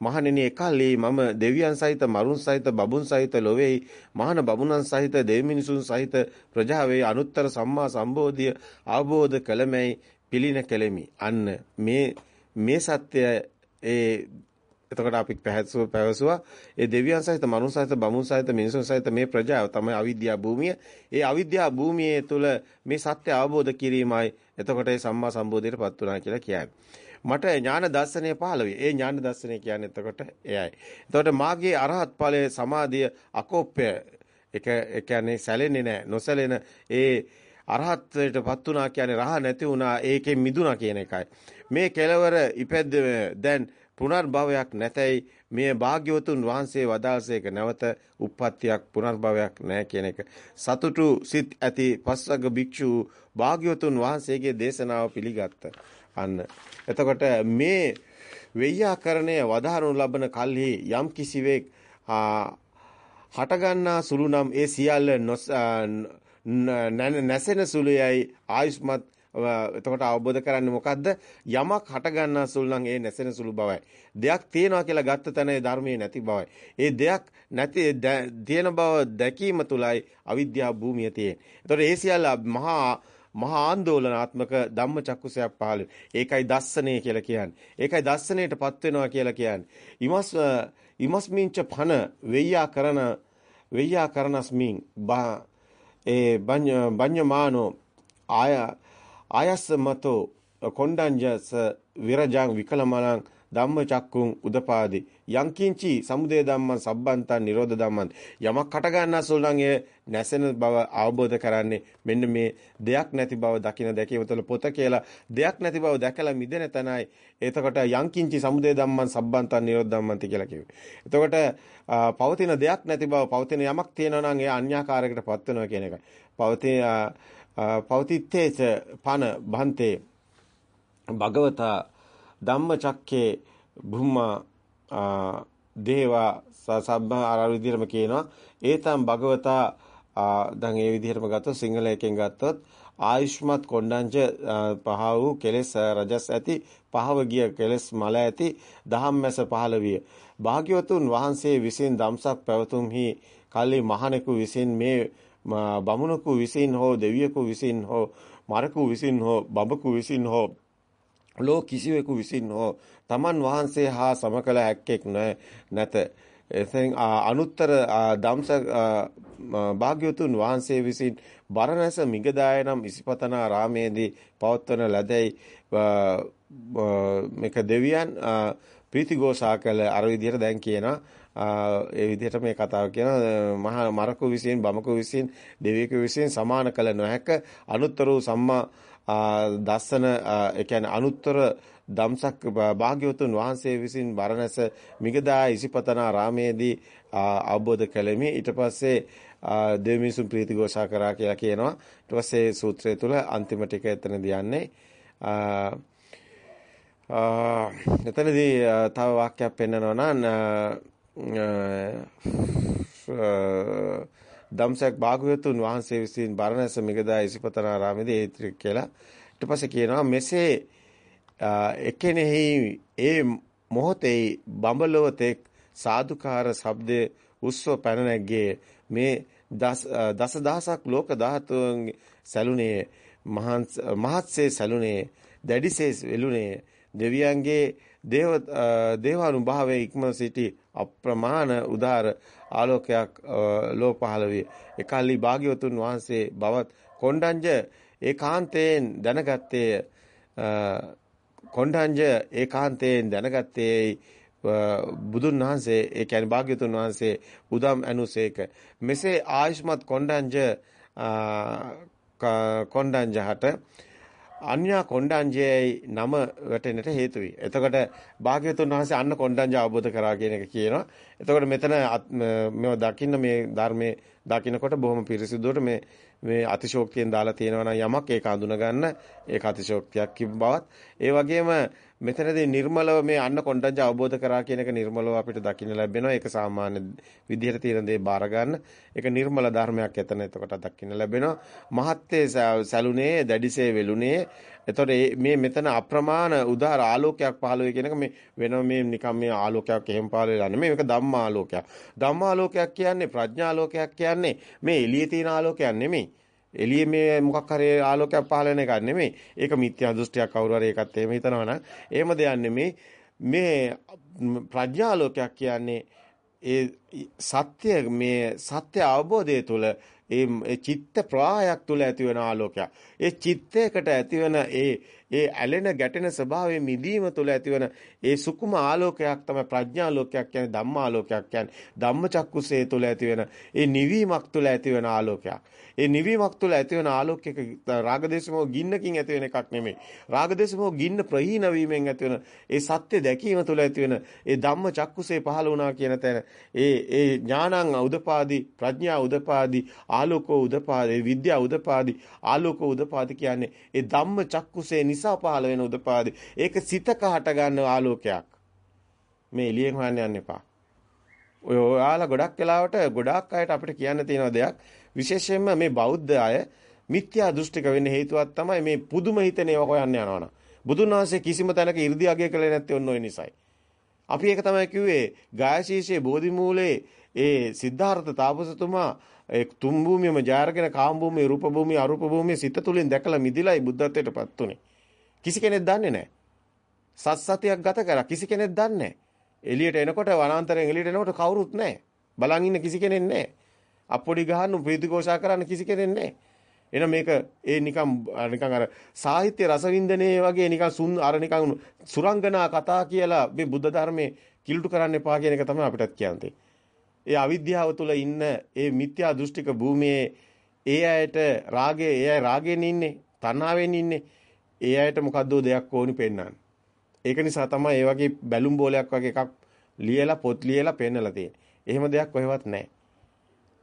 මහණෙනි එකල්ලි මම දෙවියන් සහිත මරුන් සහිත බබුන් සහිත ලොවේයි මහාන බබුණන් සහිත දෙවි මිනිසුන් සහිත ප්‍රජාවේ අනුත්තර සම්මා සම්බෝධිය අවබෝධ කළමැයි පිළින කෙලෙමි. අන්න මේ මේ සත්‍ය ඒ එතකොට අපි පැහැදිලිව පැවසුවා ඒ දෙවියන් සහිත මනුස්ස සහිත බමුණු සහිත මිනිසුන් සහිත මේ ප්‍රජාව තමයි අවිද්‍යා භූමිය. ඒ අවිද්‍යා භූමියේ තුල මේ සත්‍ය අවබෝධ කිරීමයි එතකොට ඒ සම්මා සම්බෝධියටපත් වුණා කියලා කියන්නේ. මට ඥාන දර්ශනය පහළ වේ. ඒ ඥාන දර්ශනය කියන්නේ එතකොට එයයි. එතකොට මාගේ අරහත් ඵලයේ සමාධිය අකෝප්‍ය ඒක ඒ කියන්නේ සැලෙන්නේ නැහැ. නොසැලෙන ඒ අරහත්ත්වයටපත් වුණා කියන්නේ රහ නැති වුණා ඒකෙන් මිදුණා කියන එකයි. මේ කෙලවර ඉපැද්ද දැන් පුනර්භවයක් නැතයි මේ භාග්‍යවතුන් වහන්සේ වදාළසේක නැවත උප්පත්තියක් පුනර්භවයක් නැහැ කියන එක සතුටු සිත් ඇති පස්වග භික්ෂු භාග්‍යවතුන් වහන්සේගේ දේශනාව පිළිගත්තා. අන්න. එතකොට මේ වෙය්‍යාකරණය වදාහනු ලබන කල්හි යම් කිසිවෙක් හටගන්නා සුළු නම් ඒ සියල්ල නැසෙන සුළුයයි ආයුෂ්මත් එතකොට අවබෝධ කරන්නේ මොකද්ද? යමක් හට ගන්නා සුළු නම් ඒ නැසෙන සුළු බවයි. දෙයක් තියෙනවා කියලා ගත්ත තැන ඒ ධර්මයේ නැති බවයි. ඒ දෙයක් නැති තියෙන බව දැකීම තුලයි අවිද්‍යාව භූමිය තියෙන්නේ. එතකොට ඒ සියල්ල මහා මහා ආందోලනාත්මක ධම්මචක්කුසයක් පහළ ඒකයි දස්සනේ කියලා කියන්නේ. ඒකයි දස්සනේටපත් වෙනවා කියලා කියන්නේ. ඉමස් ඉමස්මින්ච පන වෙය්‍යා කරන වෙය්‍යා කරනස්මින් බා ඒ බඤ්ඤමානෝ ආය ආයස්සමතෝ කොණ්ඩංජස විරජං විකලමලං ධම්මචක්කුං උදපාදි යංකින්චි සමුදය ධම්මං සබ්බන්තං නිරෝධ ධම්මං යමක් හට ගන්නසුල් නම් ඒ නැසෙන බව අවබෝධ කරන්නේ මෙන්න මේ දෙයක් නැති බව දකින දැකීම තුළ පොත කියලා දෙයක් නැති බව දැකලා මිදෙන තැනයි එතකොට යංකින්චි සමුදය ධම්මං සබ්බන්තං නිරෝධ ධම්මං කියලා කිව්වේ. එතකොට පවතින දෙයක් නැති බව පවතින යමක් තියෙනවා නම් ඒ අන්‍යාකාරයකට පත් වෙනවා කියන එකයි. පවතින පවතිත්තේච පන බන්තේ භගවතා ධම්මචක්කේ බුම්මා දේවා සබ්බා අර විදිහටම කියනවා. ඒතම් භගවතා දැන් ඒ විදිහටම ගත්තොත් සිංහල එකෙන් ගත්තොත් ආයුෂ්මත් කොණ්ඩංච පහ වූ කෙලෙස් රජස් ඇති පහව ගිය කෙලෙස් මල ඇති දහම්මැස පහළ විය. භාග්‍යවතුන් වහන්සේ විසින් දම්සක් පැවතුම්හි කල්ලි මහණෙකු විසින් මේ බමුණෙකු විසින් හෝ දෙවියෙකු විසින් හෝ මරකු විසින් හෝ බඹකු විසින් හෝ ලෝ කිසිවෙකු විසින් හෝ තමන් වහන්සේ හා සමකල හැක්කෙක් නැත. එතෙන් අනුත්තර ධම්ස භාග්‍යවතුන් වහන්සේ විසින් බරණැස මිගදාය නම් ඉසිපතනා රාමේදී පවත්වන ලදැයි මේක දෙවියන් ප්‍රීතිഘോഷා කළ අර විදිහට දැන් කියනවා. ඒ විදිහට මේ කතාව කියන මහා මරකු විසින් බමකු විසින් දෙවියෙකු විසින් සමාන කළ නොහැක අනුත්තර සම්මා දස්සන ඒ කියන්නේ අනුත්තර දම්සක් භාග්‍යවතුන් වහන්සේ විසින් බරණැස මිගදා ඉසිපතනා රාමේදී අවබෝධ කළෙමි. ඊට පස්සේ දෙවිමිසුන් ප්‍රීති ഘോഷා කරා කියලා කියනවා. ඊට පස්සේ සූත්‍රය තුල අන්තිම ටික එතනදී යන්නේ. එතනදී තව වාක්‍යයක් පෙන්නනවා නම් දම්සක් භාග්‍යවතුන් වහන්සේ විසින් බරණැස මිගදා ඉසිපතනාරාමේදී ඒ කියලා. ඊට පස්සේ කියනවා මෙසේ එකෙනෙහි ඒ මොහොතේ බඹලොවතෙක් සාදුකාර ශබ්දයේ උස්ව පැන නැග්ගේ මේ දස දහසක් ලෝක ධාතුන් සැලුනේ මහත්සේ සැලුනේ දැඩිසේ වෙලුනේ දෙවියන්ගේ දේව දේවානුභාවයේ ඉක්ම සිටි අප්‍රමාණ උදාර ආලෝකයක් ලෝ පහළ විය. එකල්ලි භාග්‍යවතුන් වහන්සේ බවත් කොණ්ඩඤ්ජ ඒකාන්තයෙන් දැනගත්තේ කොණ්ඩඤ්ජ ඒකාන්තයෙන් දැනගත්තේ බුදුන් වහන්සේ ඒ කියන්නේ භාග්‍යවතුන් වහන්සේ උදම් අනුසේක මෙසේ ආයුෂ්මත් කොණ්ඩඤ්ජ කොණ්ඩඤ්ජහට අන්‍යා කොණ්ඩඤ්ජයයි නම වැටෙන්නට හේතු වෙයි. එතකොට භාග්‍යවතුන් වහන්සේ අන්න කොණ්ඩඤ්ජ අවබෝධ කරා කියන එක කියනවා. එතකොට මෙතන මේව දකින්න මේ ධර්මයේ දකින්නකොට බොහොම පිරිසිදුවට මේ මේ අතිශෝක්තියෙන් දාලා තියෙනවා නම් යමක් ඒක අඳුන ගන්න ඒක අතිශෝක්තියක් බවත් ඒ වගේම මෙතනදී නිර්මලව මේ අන්න කොණ්ඩඤ්ඤ අවබෝධ කරා කියන එක නිර්මලව අපිට දකින්න ලැබෙනවා. ඒක සාමාන්‍ය විදිහට තියෙන දේ බාර ගන්න. ඒක නිර්මල ධර්මයක් එතන එතකොට දකින්න ලැබෙනවා. මහත්යේ සැලුනේ දැඩිසේ වෙලුනේ. එතකොට මේ මෙතන අප්‍රමාණ උදාර ආලෝකයක් පහළ වෙයි කියන එක මේ වෙනම මේ නිකම් මේ ආලෝකයක් එහෙම පහළ වෙලා නෙමෙයි. මේක ධම්මාලෝකයක්. ධම්මාලෝකයක් කියන්නේ ප්‍රඥාලෝකයක් කියන්නේ මේ එළියේ තියෙන ආලෝකයක් නෙමෙයි. එළියේ මේ මොකක් හරි ආලෝකයක් පහළ වෙන එකක් නෙමෙයි. ඒක මිත්‍යා දෘෂ්ටියක් කවුරු හරි ඒකත් එහෙම හිතනවා නම් එහෙම දෙයක් නෙමෙයි. මේ ප්‍රඥාලෝකයක් කියන්නේ ඒ සත්‍ය මේ සත්‍ය අවබෝධය තුළ ඒ චිත්ත ප්‍රවාහයක් තුළ ඇතිවන ආලෝකයක්. ඒ චිත්තයකට ඇතිවන ඒ ඒ ඇලෙන ගැටෙන ස්වභාවයේ මිදීම තුළ ඇතිවන ඒ සුකුම ආලෝකයක් තමයි ප්‍රඥාලෝකයක් කියන්නේ ධම්මාලෝකයක් කියන්නේ ධම්මචක්කුසේ තුළ ඇතිවෙන ඒ නිවීමක් තුළ ඇතිවන ආලෝකයක්. ඒ නිවීමක් තුළ ඇතිවන ආලෝකයක රාගදේශමෝ ගින්නකින් ඇතිවෙන එකක් නෙමෙයි. රාගදේශමෝ ගින්න ප්‍රහීන වීමෙන් ඇතිවන ඒ සත්‍ය දැකීම තුළ ඇතිවෙන ඒ ධම්මචක්කුසේ පහළ වුණා කියන තැන ඒ ඒ ඥානං උදපාදි ප්‍රඥා උදපාදි ආලෝකෝ උදපාදි විද්‍යා උදපාදි ආලෝකෝ උදපාදි කියන්නේ ඒ ධම්මචක්කුසේ නිසා පහළ වෙන උදපාදි. ඒක සිතක හට ගන්න ආලෝකයක්. මේ එළියෙන් හොයන්න යන්න එපා. ඔය ඔයාලා ගොඩක් වෙලාවට ගොඩාක් අයට අපිට කියන්න තියෙන දෙයක් විශේෂයෙන්ම මේ බෞද්ධ අය මිත්‍යා දෘෂ්ටික වෙන්න හේතුවක් තමයි මේ පුදුම හිතන ඒවා හොයන්න යනවනම්. බුදුන් වහන්සේ කිසිම තැනක 이르දි අගය කළේ නැත්තේ ඔන්න ඔය නිසයි. අපි ඒක තමයි කිව්වේ ගායශීෂයේ බෝධිමූලයේ ඒ සිද්ධාර්ථ තාපසතුමා ඒ තුන් භූමියම ජාරගෙන කාම භූමිය රූප භූමිය අරූප භූමිය සිත තුලින් දැකලා මිදිලායි බුද්ධත්වයටපත් උනේ. කිසි කෙනෙක් දන්නේ නැහැ. සත්සතියක් ගත කරා කිසි කෙනෙක් දන්නේ නැහැ. එළියට එනකොට වනාන්තරයෙන් එළියට එනකොට කවුරුත් නැහැ. බලන් ඉන්න කිසි කෙනෙක් නැහැ. අප්පොඩි ගහන්න ප්‍රීතිഘോഷා කරන්න කිසි කෙනෙක් නැහැ. එන මේක ඒ නිකන් නිකන් අර සාහිත්‍ය රසවින්දනයේ වගේ නිකන් සුන් අර නිකන් සුරංගනා කතා කියලා මේ බුද්ධ ධර්මයේ කිලුට කරන්න එපා කියන එක තමයි අපිටත් කියන්නේ. ඒ අවිද්‍යාව තුළ ඉන්න ඒ මිත්‍යා දෘෂ්ටික භූමියේ ඒ අයට රාගය ඒ අය රාගයෙන් ඉන්නේ තණ්හාවෙන් ඉන්නේ ඒ අයට මොකද්ද දෙයක් ඕනි පෙන්වන්න. ඒක නිසා තමයි ඒ වගේ බැලුම් බෝලයක් වගේ එකක් ලියලා පොත් ලියලා පෙන්නලා තියෙන්නේ. එහෙම දෙයක් කොහෙවත් නැහැ.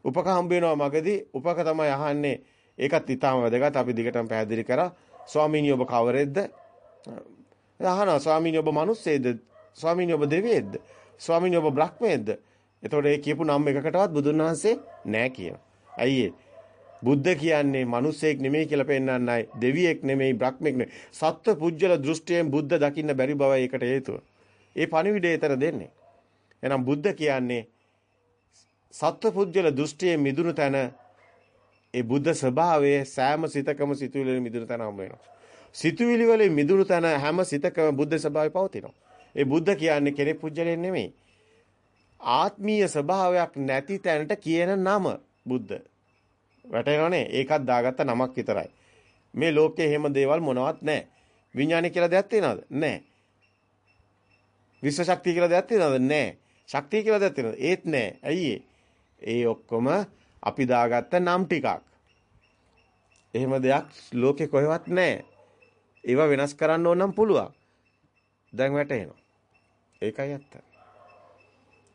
උපක හම්බ වෙනවා මගදී උපක තමයි අහන්නේ. ඒකත් ඊටාම වැදගත්. අපි දිගටම පැහැදිලි කරා. ස්වාමීනි ඔබ කවරෙද්ද? අහනවා. ස්වාමීනි ඔබ මිනිස්සෙක්ද ස්වාමීනි ඔබ දෙවියෙක්ද ස්වාමීනි ඔබ බ්‍රහ්මයෙක්ද එතකොට ඒ කියපු නම් එකකටවත් බුදුන් වහන්සේ නැහැ කියනවා. ඇයි බුද්ධ කියන්නේ මිනිසෙක් නෙමෙයි කියලා පෙන්වන්නයි දෙවියෙක් නෙමෙයි බ්‍රහ්මෙක් නෙමෙයි සත්ව පුජ්‍යල දෘෂ්ටියෙන් බුද්ධ දකින්න බැරි බවයි ඒකට හේතුව. ඒ පණිවිඩය ඊතර දෙන්නේ. එහෙනම් බුද්ධ කියන්නේ සත්ව පුජ්‍යල දෘෂ්ටියෙන් මිදුණු තැන ඒ බුද්ධ ස්වභාවයේ සෑම සිතකම සිතුවිලි වලින් මිදුණු තැන හම්බ වෙනවා. සිතුවිලි වලින් මිදුණු තැන හැම සිතකම බුද්ධ ස්වභාවය පවතිනවා. ඒ බුද්ධ කියන්නේ කෙනෙක් පුජ්‍යලෙන් නෙමෙයි. ආත්මීය ස්වභාවයක් නැති තැනට කියන නම බුද්ධ. වැටෙනවනේ ඒකත් දාගත්ත නමක් විතරයි. මේ ලෝකේ එහෙම දේවල් මොනවත් නැහැ. විඥානය කියලා දෙයක් තියෙනවද? නැහැ. විශ්ව ශක්තිය කියලා දෙයක් තියෙනවද? නැහැ. ශක්තිය කියලා දෙයක් තියෙනවද? ඒත් නැහැ. ඇයි ඒ ඔක්කොම අපි දාගත්ත නම් ටිකක්. එහෙම දෙයක් ලෝකේ කොහෙවත් නැහැ. ඒවා වෙනස් කරන්න ඕන නම් පුළුවන්. දැන් වැටෙනවා. ඒකයි ඇත්ත.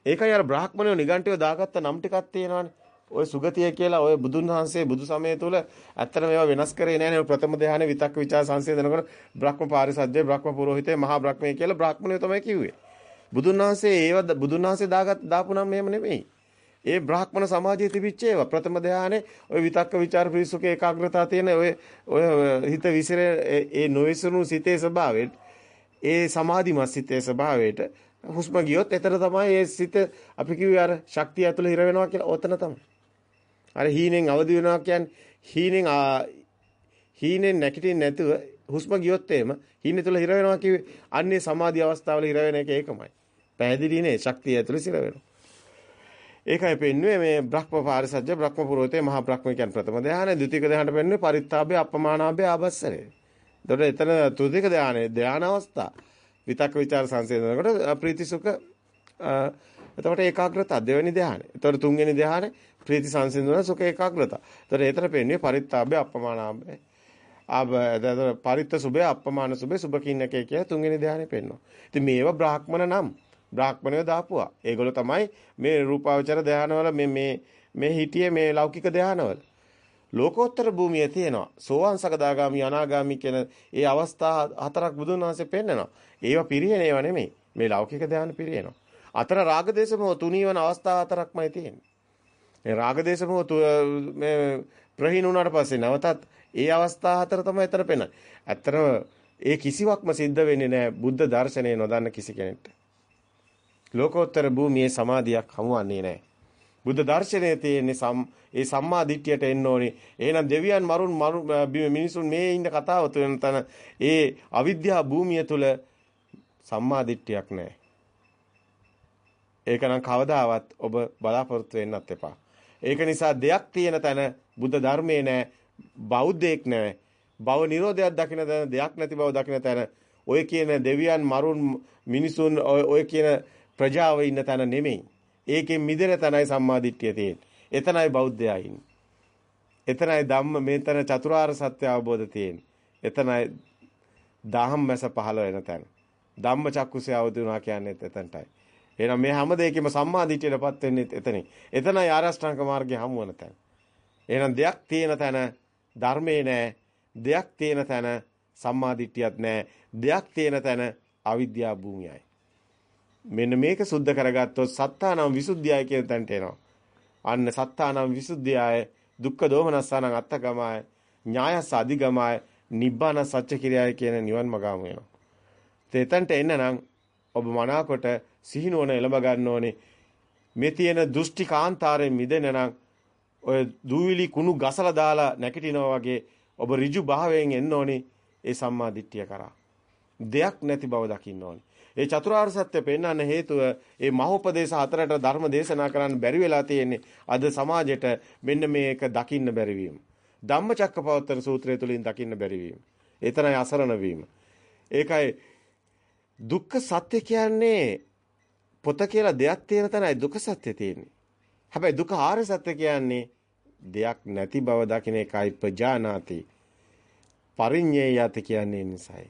ඒකයි අර බ්‍රාහ්මණයෝ නිගණ්ඨයෝ දාගත්ත නම් ටිකක් තියෙනවානේ. ওই සුගතිය කියලා ওই බුදුන් වහන්සේ බුදු සමය තුල ඇත්තට මේවා වෙනස් කරේ නැහැ නේ ප්‍රථම ධ්‍යාන විතක්ක විචාර සංසිඳනකොට බ්‍රහ්ම පාරිසද්දේ බ්‍රහ්ම පුරোহিতේ මහා බ්‍රහ්මයේ කියලා බ්‍රාහ්මණය තමයි කිව්වේ බුදුන් වහන්සේ ඒව බුදුන් වහන්සේ දාගත් දාපු නම් එහෙම නෙමෙයි ඒ බ්‍රාහ්මණ සමාජයේ තිබිච්ච ඒවා ප්‍රථම ධානයේ ඔය විතක්ක ਵਿਚාර පිරිසුක ඒකාග්‍රතාව තියෙන ඔය ඔය හිත විසිරේ ඒ නොවිසුණු සිතේ ස්වභාවයට ඒ සමාධිමත් සිතේ ස්වභාවයට හුස්ම ගියොත් එතන තමයි ඒ සිත අපි කිව්වේ අර ශක්තිය ඇතුළේ හිර වෙනවා කියලා. ඔතන තමයි. අර හීනෙන් අවදි වෙනවා කියන්නේ හීනෙන් හීනෙන් නැගිටින්න නැතුව හුස්ම ගියොත් එහෙම හීනේ තුල හිර වෙනවා කිව්වේ අන්නේ සමාධි අවස්ථාවල හිර වෙන එක ඒකමයි. පැහැදිලිනේ ශක්තිය ඇතුළේ හිර වෙනවා. ඒකයි පෙන්වන්නේ මේ බ්‍රහ්ම පාරිසජ්ජ බ්‍රහ්ම පුරෝතේ මහා බ්‍රහ්ම කියන්නේ ප්‍රථම ධානය, ද්විතීක ධානයට පෙන්වන්නේ පරිත්තාභය, අපමානාභය, ආබස්සරේ. එතකොට එතන තෘතික ධානය, ධාන අවස්ථා. විතක් විචාර සංසේදනකොට ප්‍රීති සුඛ එතකොට ඒකාග්‍රතාව දෙවෙනි ධානය. එතකොට තුන්වෙනි ධානය ප්‍රීති සංසිඳන සුඛ ඒකාග්‍රතාව. එතකොට ඒතර පෙන්නේ පරිත්තාභය අපමානාභය. ආබ එතකොට පරිත්ත සුභය අපමාන සුභය සුභකින්නකේ කියලා තුන්වෙනි ධානය පෙන්වනවා. ඉතින් මේව බ්‍රාහ්මණ නම් බ්‍රාහ්මණයෝ දාපුවා. ඒගොල්ලෝ තමයි මේ රූපාවචර ධානවල මේ මේ මේ හිටියේ මේ ලෞකික ධානවල. ලෝකෝත්තර භූමියේ තියෙනවා. සෝවාන් සකදාගාමි අනාගාමි කියන ඒ අවස්ථා හතරක් බුදුන් වහන්සේ පෙන්නනවා. ඒවා පිරියන ඒවා නෙමෙයි. මේ ලෞකික ධානය පිරියනවා. අතර රාගදේශමෝ තුනීවන අවස්ථා හතරක්මයි තියෙන්නේ. මේ රාගදේශමෝ මේ ප්‍රහීන වුණාට පස්සේ නැවතත් ඒ අවස්ථා හතර තමයි අතර පෙන්නන්නේ. ඇත්තටම ඒ කිසිවක්ම සිද්ධ වෙන්නේ නැහැ බුද්ධ දර්ශනය නොදන්න කිසි කෙනෙක්ට. ලෝකෝත්තර භූමියේ සමාධියක් හමුවන්නේ නැහැ. බුද්ධ දර්ශනයේ තියෙන්නේ ඒ සම්මා දිට්ඨියට එන්න ඕනේ. එහෙනම් දෙවියන් මරුන් මිනිසුන් මේ ඉන්න කතාව තුන තන ඒ අවිද්‍යා භූමිය තුල සම්මා දිට්ඨියක් නැහැ. ඒක නම් කවදාවත් ඔබ බලාපොරොත්තු වෙන්නත් එපා. ඒක නිසා දෙයක් තියෙන තැන බුද්ධ ධර්මයේ නැහැ, බෞද්ධයෙක් නැහැ. භව නිරෝධයක් දකින තැන දෙයක් නැති බව දකින තැන ඔය කියන දෙවියන් මරුන් මිනිසුන් ඔය කියන ප්‍රජාව ඉන්න තැන නෙමෙයි. ඒකෙන් මිදෙන තැනයි සම්මාදිට්ඨිය තියෙන්නේ. එතනයි බෞද්ධයා ඉන්නේ. එතනයි ධම්ම මේතන චතුරාර්ය සත්‍ය අවබෝධ තියෙන්නේ. එතනයි දහම්මැස පහළ වෙන තැන. ධම්ම චක්කුසේ අවදි වුණා කියන්නේ එතනටයි. එහෙනම් මේ හැම දෙයකම සම්මාදිට්ඨියටපත් වෙන්නේ එතනින්. එතනයි ආරෂ්ඨාංග මාර්ගයේ හමු වෙන තැන. එහෙනම් දෙයක් තියෙන තැන ධර්මේ නෑ. දෙයක් තියෙන තැන සම්මාදිට්ඨියක් නෑ. දෙයක් තියෙන තැන අවිද්‍යා භූමියයි. මෙන්න මේක සුද්ධ කරගත්තොත් සත්තානම් විසුද්ධියයි කියන තැනට එනවා. අන්න සත්තානම් විසුද්ධියයි දුක්ඛ දෝමනස්සානම් අත්තගමයි ඥායස අධිගමයි නිබ්බාන සත්‍ය කිරියයි කියන නිවන් මගාම වෙනවා. එතනට එන්න නම් ඔබ මනාකොට සිහිනුවන එළඹ ගන්න ඕනේ. මේ තියෙන දෘෂ්ටි කාන්තාරයෙන් මිදෙන්න නම් ඔය දූවිලි කුණු ගසලා දාලා නැගිටිනවා වගේ ඔබ ඍජු භාවයෙන් එන්න ඕනේ ඒ සම්මා දිට්ඨිය කරා. දෙයක් නැති බව දකින්න ඕනේ. ඒ චතුරාර්ය සත්‍ය පෙන්වන්න හේතුව ඒ මහෝපදේශ හතරට ධර්ම දේශනා කරන්න බැරි වෙලා තියෙන්නේ අද සමාජෙට මෙන්න මේක දකින්න බැරි වීම. ධම්මචක්කපවත්තන සූත්‍රය තුලින් දකින්න බැරි වීම. එතනයි අසරණ වීම. ඒකයි දුක්ඛ සත්‍ය කියන්නේ පොත කියලා දෙයක් තියෙන තැනයි දුක සත්‍ය තියෙන්නේ. හැබැයි දුක ආර්ය සත්‍ය කියන්නේ දෙයක් නැති බව දකින එකයි ප්‍රජානාති. පරිඤ්ඤේයත කියන්නේ නිසයි.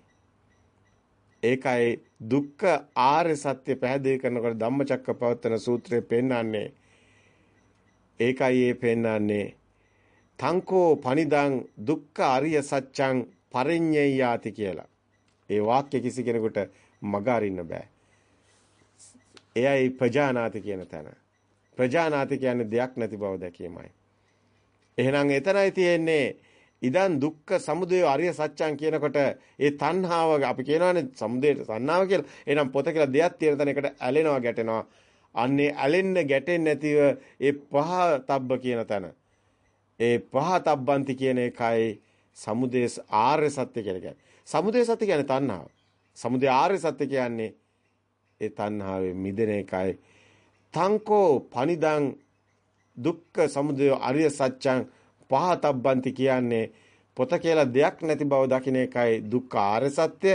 ඒකයි දුක්ඛ ආර්ය සත්‍ය පැහැදිලි කරනකොට ධම්මචක්කපවත්තන සූත්‍රයේ පෙන්වන්නේ ඒකයි ඒ පෙන්වන්නේ තංකෝ පනිදං දුක්ඛ අරිය සත්‍යං පරිඤ්ඤේයාති කියලා. ඒ වාක්‍ය කිසි කෙනෙකුට මග අරින්න බෑ. එයයි ප්‍රජානාති කියන තැන. ප්‍රජානාති කියන්නේ දෙයක් නැති බව දැකීමයි. එහෙනම් එතනයි තියෙන්නේ ඉදන් දුක්ඛ සමුදය අරිය සත්‍යං කියනකොට ඒ තණ්හාව අපි කියනවානේ සමුදයට තණ්හාව කියලා. එහෙනම් පොත කියලා දෙයක් තියෙන තැන එකට ඇලෙනවා ගැටෙනවා. අන්නේ ඇලෙන්න ගැටෙන්නේ නැතිව ඒ පහ තබ්බ කියන තැන. ඒ පහ තබ්බන්ති කියන එකයි සමුදය ආර්ය සත්‍ය කියලා කියන්නේ. සමුදය සත්‍ය කියන්නේ තණ්හාව. සමුදය ආර්ය සත්‍ය කියන්නේ ඒ තණ්හාවේ මිදෙන එකයි. තංකෝ පනිදං දුක්ඛ සමුදය අරිය සත්‍යං පහතබ්බන්ති කියන්නේ පොත කියලා දෙයක් නැති බව දකින්න එකයි දුක්ඛ ආර්ය සත්‍ය.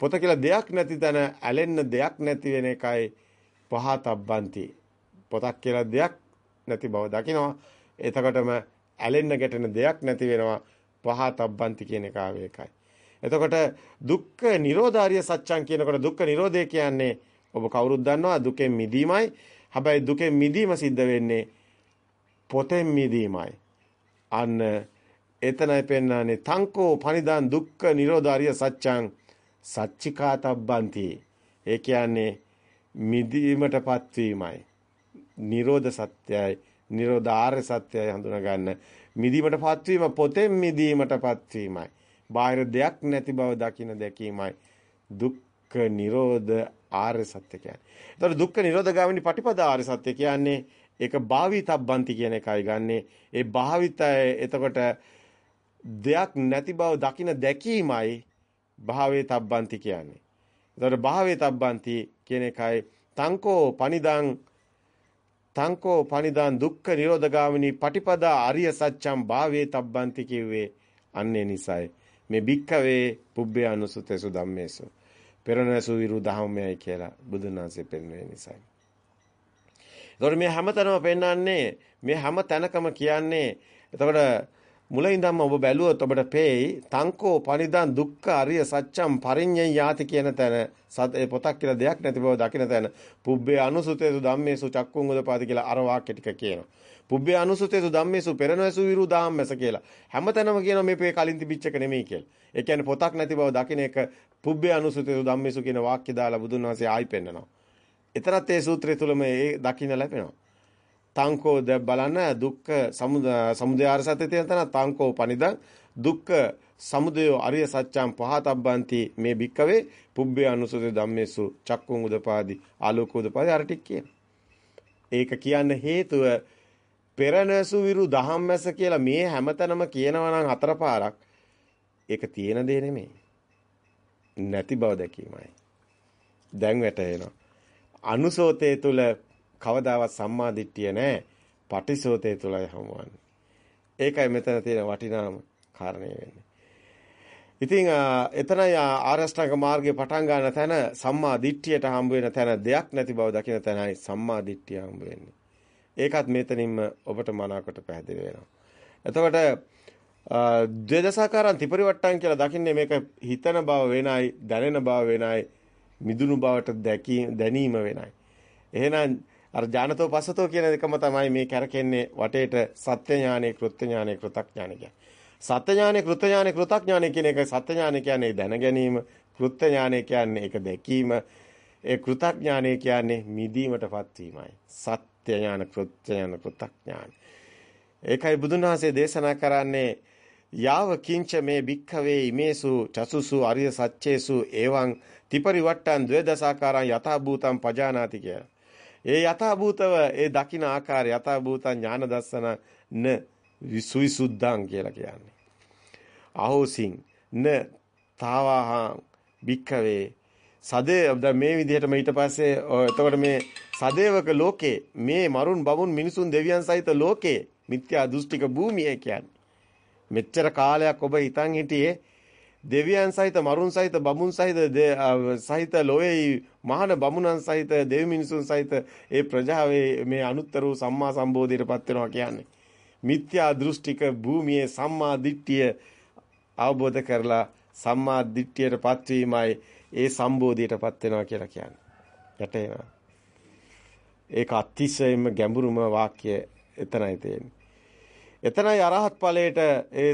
පොත කියලා දෙයක් නැති තැන ඇලෙන්න දෙයක් නැති වෙන එකයි පහතබ්බන්ති. පොතක් කියලා දෙයක් නැති බව දකිනවා. එතකොටම ඇලෙන්න ගැටෙන දෙයක් නැති වෙනවා පහතබ්බන්ති කියන එක ආවේ එකයි. එතකොට දුක්ඛ නිරෝධාරිය සත්‍යං කියනකොට දුක්ඛ නිරෝධය කියන්නේ ඔබ කවුරුත් දන්නවා දුකෙන් මිදීමයි. හැබැයි දුකෙන් මිදීම සිද්ධ වෙන්නේ පොතෙන් මිදීමයි. අන්න එතනයි පෙන්වන්නේ තංකෝ පනිදාන් දුක්ඛ නිරෝධාරිය සත්‍යං සච්චිකාතබ්බන්ති. ඒ කියන්නේ මිදීමටපත් වීමයි. නිරෝධ සත්‍යයි නිරෝධ ආර්ය සත්‍යයි හඳුනා ගන්න මිදීමටපත් වීම පොතෙන් මිදීමටපත් වීමයි. බාහිර දෙයක් නැති බව දකින දැකීමයි දුක්ඛ නිරෝධ ආර්ය සත්‍ය කියන්නේ. ඒතකොට දුක්ඛ නිරෝධ ගාමිනී පටිපදා ආර්ය සත්‍ය කියන්නේ ඒක භාවිතබ්බන්ති කියන එකයි ගන්නෙ. ඒ භාවිතය එතකොට දෙයක් නැති බව දකින දැකීමයි භාවේ තබ්බන්ති කියන්නේ. එතකොට භාවේ තබ්බන්ති කියන එකයි තංකෝ පනිදං තංකෝ පනිදං දුක්ඛ නිරෝධගාමිනී පටිපදා අරිය සත්‍යම් භාවේ තබ්බන්ති කිව්වේ අන්නේ නිසයි. මේ භික්ඛවේ පුබ්බේ අනුසුතේසු ධම්මේසු පෙරණැසු විරු දහමයි කියලා බුදුන් වහන්සේ පෙන්වන්නේ නිසයි. එතකොට මේ හැමතැනම පෙන්වන්නේ මේ හැම තැනකම කියන්නේ එතකොට මුලින්දම ඔබ බැලුවොත් ඔබට පේයි තංකෝ පනිදන් දුක්ඛ අරිය සත්‍යම් පරිඤ්ඤය යාති කියන තැන පොතක් කියලා දෙයක් නැති බව දකින තැන පුබ්බේ අනුසුතේසු ධම්මේසු චක්කුං උදපාදි කියලා අර වාක්‍ය ටික කියනවා. පුබ්බේ අනුසුතේසු ධම්මේසු පෙරණැසු විරු ධම්මස කියලා. හැමතැනම කියනවා මේ පේ කලින් තිබිච්ච එක නෙමෙයි කියලා. ඒ කියන්නේ පොතක් නැති බව දකින එක පුබ්බේ අනුසුතේසු ධම්මේසු කියන වාක්‍ය දාලා බුදුන් වහන්සේ ආයි පෙන්නනවා. එතරත් ඒ සූත්‍රය තුලම ඒ දකින්න ලැබෙනවා. තංකෝ ද බලන්න දුක්ඛ සමුදයාර සත්‍ය තියෙන තැන තංකෝ පනිදං දුක්ඛ සමුදය අරිය සත්‍යං පහතබ්බන්ති මේ භික්කවේ පුබ්බේ අනුසුති ධම්මේසු චක්කුං උදපාදි ආලෝක උදපාදි අර ටික කියන. ඒක කියන්න හේතුව පෙරණසු විරු දහම්මැස කියලා මේ හැමතැනම කියනවා නම් හතර පාරක් ඒක තියෙන දේ නෙමෙයි. නැති බව දැකීමයි. දැන් වැටහෙනවා. අනුසෝතේ තුල කවදාවත් සම්මා දිට්ඨිය නැහැ. පටිසෝතේ තුලයි හමුවන්නේ. ඒකයි මෙතන තියෙන වටිනාම කාරණේ වෙන්නේ. ඉතින් එතනයි ආරෂ්ඨාංග මාර්ගයේ පටන් ගන්න තැන සම්මා දිට්ඨියට හම්බ වෙන තැන දෙයක් නැති බව දකින තැනයි සම්මා දිට්ඨිය හම්බ වෙන්නේ. ඒකත් මෙතනින්ම ඔබට මනාකොට පැහැදිලි වෙනවා. එතකොට ද්වේදසාකාරං ත්‍රිපරිවට්ටං කියලා දකින්නේ මේක හිතන බව වෙනයි, දැනෙන බව වෙනයි, මිදුණු බවට දැනීම වෙනයි. එහෙනම් අර ඥානතෝ පස්සතෝ කියන එකම තමයි මේ කැරකෙන්නේ වටේට සත්‍ය ඥානෙ, කෘත්‍ය ඥානෙ, කෘතඥානෙ කියන්නේ. සත්‍ය ඥානෙ, කෘත්‍ය ඥානෙ, කෘතඥානෙ කියන එක සත්‍ය ඥානෙ කියන්නේ දැන ගැනීම, කෘත්‍ය ඥානෙ කියන්නේ ඒක දැකීම, ඒ කෘතඥානෙ කියන්නේ මිදීමටපත් වීමයි. සත්‍ය ඥාන, කෘත්‍ය ඥාන, කෘතඥාන. ඒකයි බුදුන් වහන්සේ දේශනා කරන්නේ යාව කිංච මේ භික්ඛවේ ඉමේසු චසුසු අරිය සච්චේසු එවං තිපරිවට්ටං ද්වේදසාකාරං යථා භූතං පජානාති කියලා. ඒ යථා භූතව ඒ දකින ආකාරය යථා භූතං ඥාන දස්සන න විසුවිසුද්ධං කියලා කියන්නේ. අහෝසින් න තාවාහං භික්ඛවේ සදේ මේ විදිහටම ඊට පස්සේ එතකොට මේ සදේවක ලෝකේ මේ මරුන් බමුන් මිනිසුන් දෙවියන් සහිත ලෝකේ මිත්‍යා දෘෂ්ටික භූමිය කියන්නේ මෙච්චර කාලයක් ඔබ හිතන් හිටියේ දෙවියන් සහිත මරුන් සහිත බමුණු සහිත සහිත ලෝයේ මහාන බමුණන් සහිත දෙවි මිනිසුන් සහිත ඒ ප්‍රජාවේ මේ අනුත්තර වූ සම්මා සම්බෝධියටපත් වෙනවා කියන්නේ මිත්‍යා දෘෂ්ටික භූමියේ සම්මා දිට්ඨිය අවබෝධ කරලා සම්මා දිට්ඨියටපත් වීමයි ඒ සම්බෝධියටපත් වෙනවා කියලා කියන්නේ. යටේනවා. ඒක අතිශයින්ම ගැඹුරුම වාක්‍ය එතනයි තියෙන්නේ. එතනයි අරහත් ඵලයට ඒ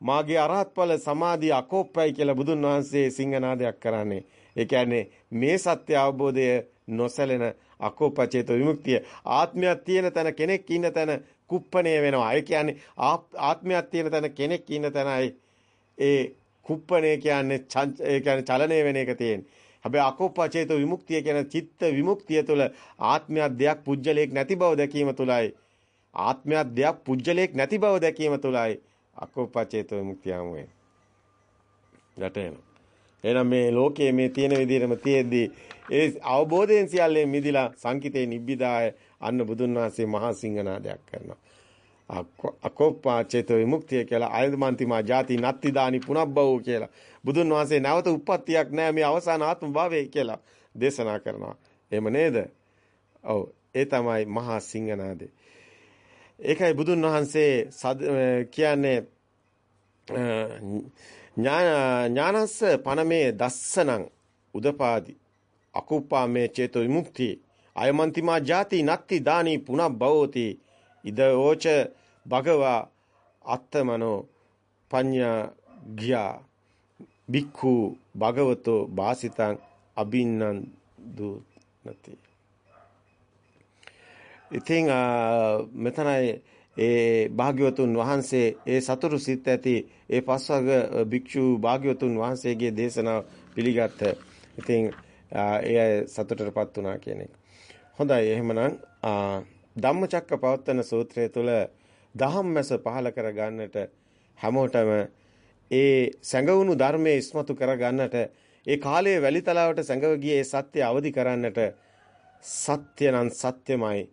මාගේ අරහත් ඵල සමාධිය අකෝප්පයි කියලා බුදුන් වහන්සේ සිංහනාදයක් කරන්නේ. ඒ කියන්නේ මේ සත්‍ය අවබෝධය නොසැලෙන අකෝපචේත විමුක්තිය ආත්මයක් තියෙන තැන කෙනෙක් ඉන්න තැන කුප්පණය වෙනවා. ඒ කියන්නේ ආත්මයක් තියෙන තැන කෙනෙක් ඉන්න තැනයි ඒ කුප්පණය කියන්නේ ඒ කියන්නේ චලනය වෙන එක තියෙන්නේ. හැබැයි අකෝපචේත විමුක්තිය කියන චිත්ත විමුක්තිය තුළ ආත්මයක් දෙයක් පුජ්‍යලයක් නැති බව දැකීම තුළයි ආත්මයක් දෙයක් පුජ්‍යලයක් නැති බව දැකීම තුළයි අකෝපචේත විමුක්තියම වෙන්නේ. ගැටේනවා. එහෙනම් මේ ලෝකයේ මේ තියෙන විදිහටම තියෙද්දී ඒ අවබෝධයෙන් සියල්ලෙන් මිදිලා සංකිතේ නිබ්බිදාය අන්න බුදුන් වහන්සේ මහා සිංහනාදයක් කරනවා. අකෝපාචේත විමුක්තිය කියලා ආයතමන්තිමා ಜಾති නත්ති දානි පුනබ්බව කියලා බුදුන් වහන්සේ නැවත උප්පත්තියක් නැහැ මේ අවසාන ආත්ම භාවය කියලා දේශනා කරනවා. එහෙම නේද? ඔව් ඒ තමයි මහා සිංහනාදේ. ඒකයි බුදුන් වහන්සේ කියන්නේ ඥානස්ස පනමේ දස්සනං උදපාදි අකුප්පාමේ චේතෝ විමුක්ති අයමන්තිමා ಜಾති නත්ති දානි පුනබ්බවෝති ඉද ඕච භගවා අත්තමනෝ පඤ්ඤා ග්‍යා බික්ඛු භගවතෝ වාසිතං අබින්නන්දු නැති ඉතින් මෙතනයි ඒ භාග්‍යවතුන් වහන්සේ ඒ සතුරු සිත් ඇති ඒ පස්වග භික්ෂු භාග්‍යවතුන් වහන්සේගේ දේශනාව පිළිගත්ත. ඉතින් ඒ සතුටටපත් වුණා කියන එක. හොඳයි එහෙමනම් ධම්මචක්ක පවත්තන සූත්‍රය තුළ දහම්මැස පහල කර ගන්නට හැමෝටම ඒ සැඟවුණු ධර්මයේ ඉස්මතු කර ගන්නට ඒ කාලයේ වැලිතලාවට සැඟව ගියේ සත්‍ය අවදි කරන්නට සත්‍ය නම් සත්‍යමයි.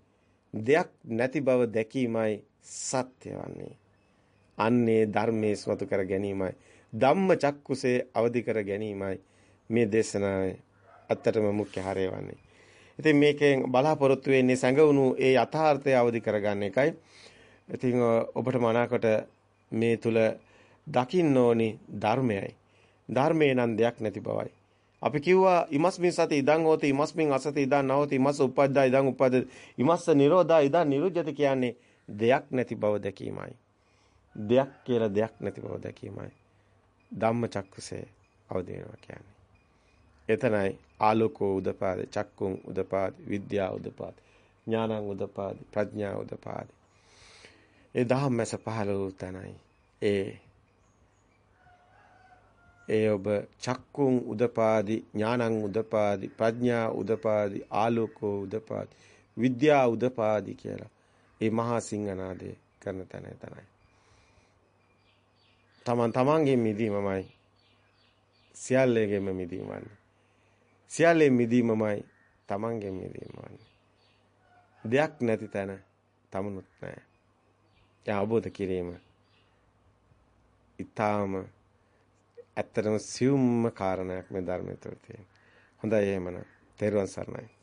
දෙයක් නැති බව දැකීමයි සත්‍ය වන්නේ අන්නේ ධර්මයේ ඉස්මතු කර ගැනීමයි. ධම්ම චක්කුසේ අවදි කර ගැනීමයි මේ දේශනාවේ අත්තටම මුඛ්‍ය හරය වන්නේ. ඉතින් මේකෙන් බලාපොරොත්තු වෙන්නේ සැඟවුණු ඒ යථාර්ථය අවදි කරගන්න එකයි. ඉතින් ඔබට මනාකොට මේ තුල දකින්න ඕනි ධර්මයයි. ධර්මේ නම් දෙයක් නැති බවයි. අපි කිව්වා ඉමස්මින් සති ඉදං හෝති ඉමස්මින් අසති ඉදං නහෝති ඉමස්ස උපද්දා ඉදං උපද්ද ඉමස්ස නිරෝධා ඉදං නිරුජ්‍යති කියන්නේ දෙයක් නැති බව දැකීමයි. දෙයක් කියලා දෙයක් නැති බව දැකීමයි. ධම්මචක්කසේ අවදි වෙනවා කියන්නේ. එතනයි ආලෝකෝ උදපාද චක්කුං උදපාද විද්‍යා උදපාද ඥානං උදපාද ප්‍රඥා උදපාද ඒ ධම්මස පහළ වූ තැනයි ඒ ඒ ඔබ චක්කුං උදපාදි ඥානං උදපාදි ප්‍රඥා උදපාදි ආලෝකෝ උදපාදි විද්‍යා උදපාදි කියලා ඒ මහා සිංහනාදේ කරන තැන එතනයි තමන් තමන්ගේ මිදීමමයි සියල්ලේගෙම මිදීමන්නේ සියල්ලෙන් මිදීමමයි තමන්ගෙන් මිදීම වන්නේ. දෙයක් නැති තැන තමනුත් නැහැ. ඒ අවබෝධ කිරීම ඊටාම ඇත්තටම සියුම්ම කාරණයක් මේ ධර්මයේ තුල තියෙන. හොඳයි එහෙමනම්. තෙරුවන් සරණයි.